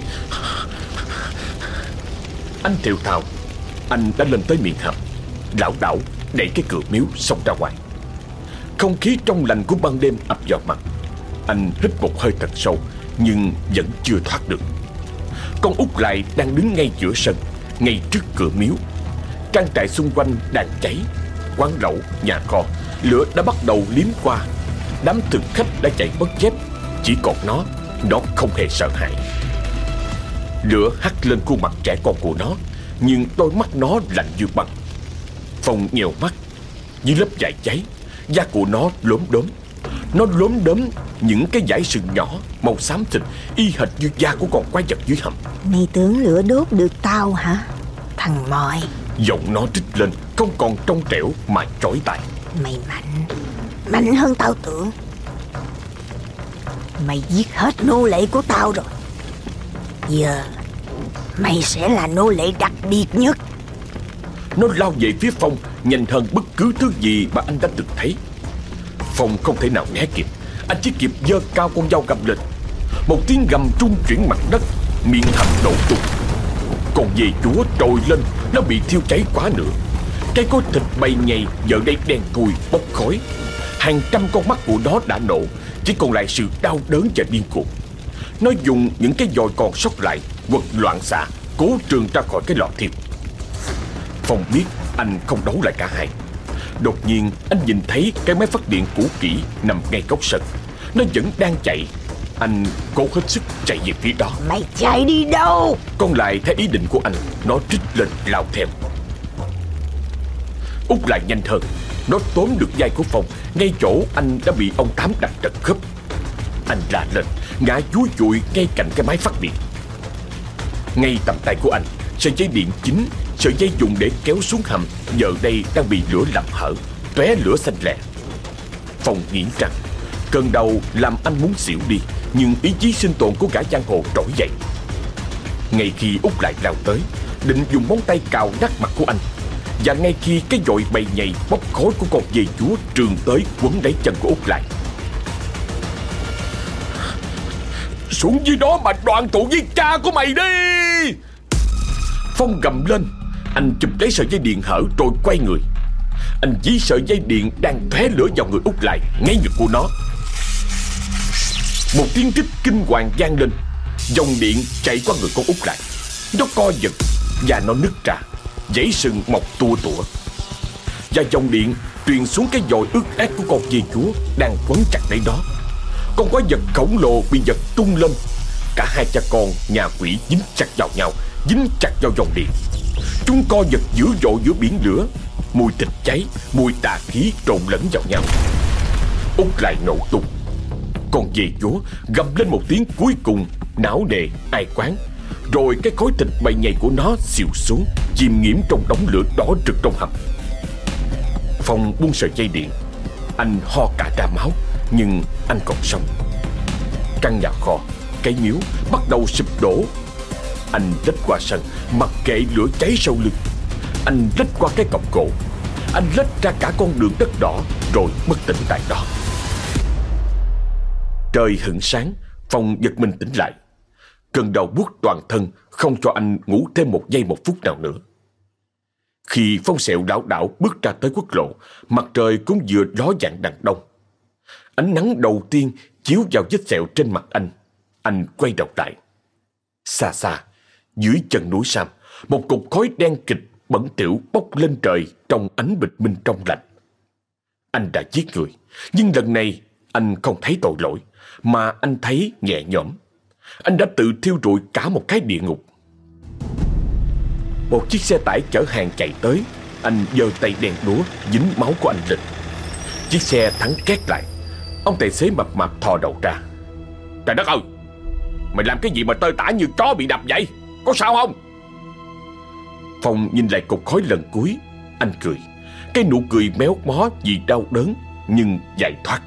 Anh thiều thào Anh đã lên tới miệng hầm Lão đảo đẩy cái cửa miếu xông ra ngoài. Không khí trong lành của ban đêm ập vào mặt. Anh hít một hơi thật sâu Nhưng vẫn chưa thoát được. Con út lại đang đứng ngay giữa sân Ngay trước cửa miếu. Trang trại xung quanh đang cháy Quán lẩu, nhà kho. Lửa đã bắt đầu liếm qua. Đám thực khách đã chạy bất chép. Chỉ còn nó Nó không hề sợ hãi. Lửa hắt lên khuôn mặt trẻ con của nó Nhưng đôi mắt nó lạnh như băng. Phong nhèo mắt Dưới lớp vải cháy Da của nó lốm đốm. Nó lốm đốm những cái dải sừng nhỏ Màu xám thịt Y hệt như da của con quái vật dưới hầm. Mày tưởng lửa đốt được tao hả? Thằng mòi. Giọng nó trích lên Không còn trong trẻo mà chói tai Mày mạnh. Mạnh hơn tao tưởng. Mày giết hết nô lệ của tao rồi. Giờ Mày sẽ là nô lệ đặc biệt nhất. Nó lao về phía Phong, Nhanh hơn bất cứ thứ gì mà anh đã từng thấy. Phong không thể nào né kịp. Anh chỉ kịp giơ cao con dao găm lên. Một tiếng gầm trung chuyển mặt đất, Miệng hầm nổ tung còn về chúa trồi lên, Nó bị thiêu cháy quá nữa cái cối thịt bay nhầy Giờ đây đen thui bốc khói. Hàng trăm con mắt của nó đã nổ Chỉ còn lại sự đau đớn và điên cuồng. Nó dùng những cái dòi còn sót lại Quật loạn xạ Cố trường ra khỏi cái lò thiêu Phong biết anh không đấu lại cả hai. Đột nhiên anh nhìn thấy cái máy phát điện cũ kỹ nằm ngay góc sân. Nó vẫn đang chạy. Anh cố hết sức chạy về phía đó. Mày chạy đi đâu? Con lại thấy ý định của anh Nó trích lên lao theo Út lại nhanh hơn. Nó tóm được vai của Phong. Ngay chỗ anh đã bị ông Tám đặt trật khớp. Anh la lên, Ngã chuối chuội ngay cạnh cái máy phát điện. Ngay tầm tay của anh, Sợi dây điện chính, Sợi dây dùng để kéo xuống hầm, Giờ đây đang bị lửa làm hở, tóe lửa xanh lè. Phong nghĩ rằng, Cơn đau làm anh muốn xỉu đi, Nhưng ý chí sinh tồn của gã giang hồ trỗi dậy. Ngay khi út lại lao tới, Định dùng móng tay cào nát mặt của anh và ngay khi cái dội bầy nhầy bốc khói của con dê chúa, trường tới quấn lấy chân của út lại. Xuống dưới đó mà đoàn tụ với cha của mày đi! Phong gầm lên, Anh chụp lấy sợi dây điện hở rồi quay người. Anh dí sợi dây điện đang tóe lửa vào người út lại, Ngay ngực của nó. Một tiếng rít kinh hoàng vang lên. Dòng điện chạy qua người con út lại. Nó co giật Và nó nứt ra. Giấy sừng mọc tua tủa. Và dòng điện truyền xuống cái dòi ướt át của con dê chúa Đang quấn chặt lấy đó Con quái vật khổng lồ bị giật tung lên Cả hai cha con, nhà quỷ dính chặt vào nhau, Dính chặt vào dòng điện. Chúng co giật dữ dội giữa biển lửa. Mùi thịt cháy, Mùi tà khí trộn lẫn vào nhau. Út lại nổ tung. Con dê chúa gầm lên một tiếng cuối cùng, Não nề ai quán. Rồi cái khối thịt bay nhầy của nó xìu xuống, Chìm nghiễm trong đống lửa đỏ rực trong hầm. Phong buông sợi dây điện. Anh ho cả ra máu, Nhưng anh còn sống. Căn nhà kho, Cái miếu bắt đầu sụp đổ. Anh lách qua sân, Mặc kệ lửa cháy sau lưng. Anh lách qua cái cọc gỗ. Anh lách ra cả con đường đất đỏ, Rồi bất tỉnh tại đó. Trời hửng sáng, Phong giật mình tỉnh lại. Cơn đau buốt toàn thân, Không cho anh ngủ thêm một giây một phút nào nữa. Khi Phong sẹo đảo đảo bước ra tới quốc lộ, Mặt trời cũng vừa ló dạng đằng đông. Ánh nắng đầu tiên chiếu vào vết sẹo trên mặt anh. Anh quay đầu lại. Xa xa, Dưới chân núi Sam, Một cục khói đen kịch bẩn tiểu bốc lên trời Trong ánh bình minh trong lạnh Anh đã giết người, Nhưng lần này anh không thấy tội lỗi, Mà anh thấy nhẹ nhõm. Anh đã tự thiêu rụi cả một cái địa ngục. Một chiếc xe tải chở hàng chạy tới. Anh giơ tay đèn đúa Dính máu của anh lên. Chiếc xe thắng két lại. Ông tài xế mập mạp thò đầu ra. Trời đất ơi! Mày làm cái gì mà tơi tả như chó bị đập vậy? Có sao không? Phong nhìn lại cục khói lần cuối. Anh cười. Cái nụ cười méo mó vì đau đớn, Nhưng giải thoát.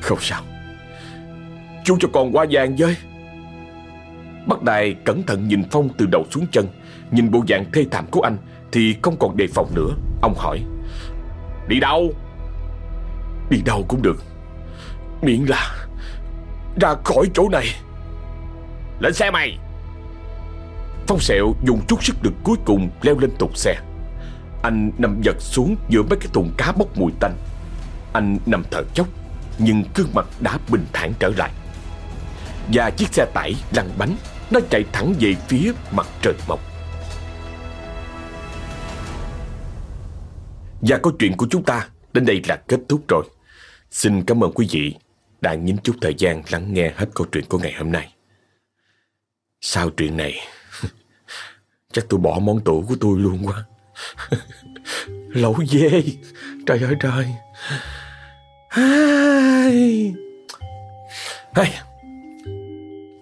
Không sao. Chú cho con qua vàng với. Bác đài cẩn thận nhìn Phong từ đầu xuống chân, Nhìn bộ dạng thê thảm của anh Thì không còn đề phòng nữa. Ông hỏi, Đi đâu? Đi đâu cũng được. Miễn là Ra khỏi chỗ này. Lên xe mày. Phong sẹo dùng chút sức lực cuối cùng leo lên tụt xe. Anh nằm giật xuống giữa mấy cái thùng cá bốc mùi tanh. Anh nằm thở chốc Nhưng gương mặt đã bình thản trở lại. Và chiếc xe tải lăn bánh Nó chạy thẳng về phía mặt trời mọc Và câu chuyện của chúng ta đến đây là kết thúc rồi Xin cảm ơn quý vị đã nhín chút thời gian lắng nghe hết câu chuyện của ngày hôm nay. Sau chuyện này, chắc tôi bỏ món tủ của tôi luôn quá. Lẩu dê, trời ơi trời. Ai... Ai...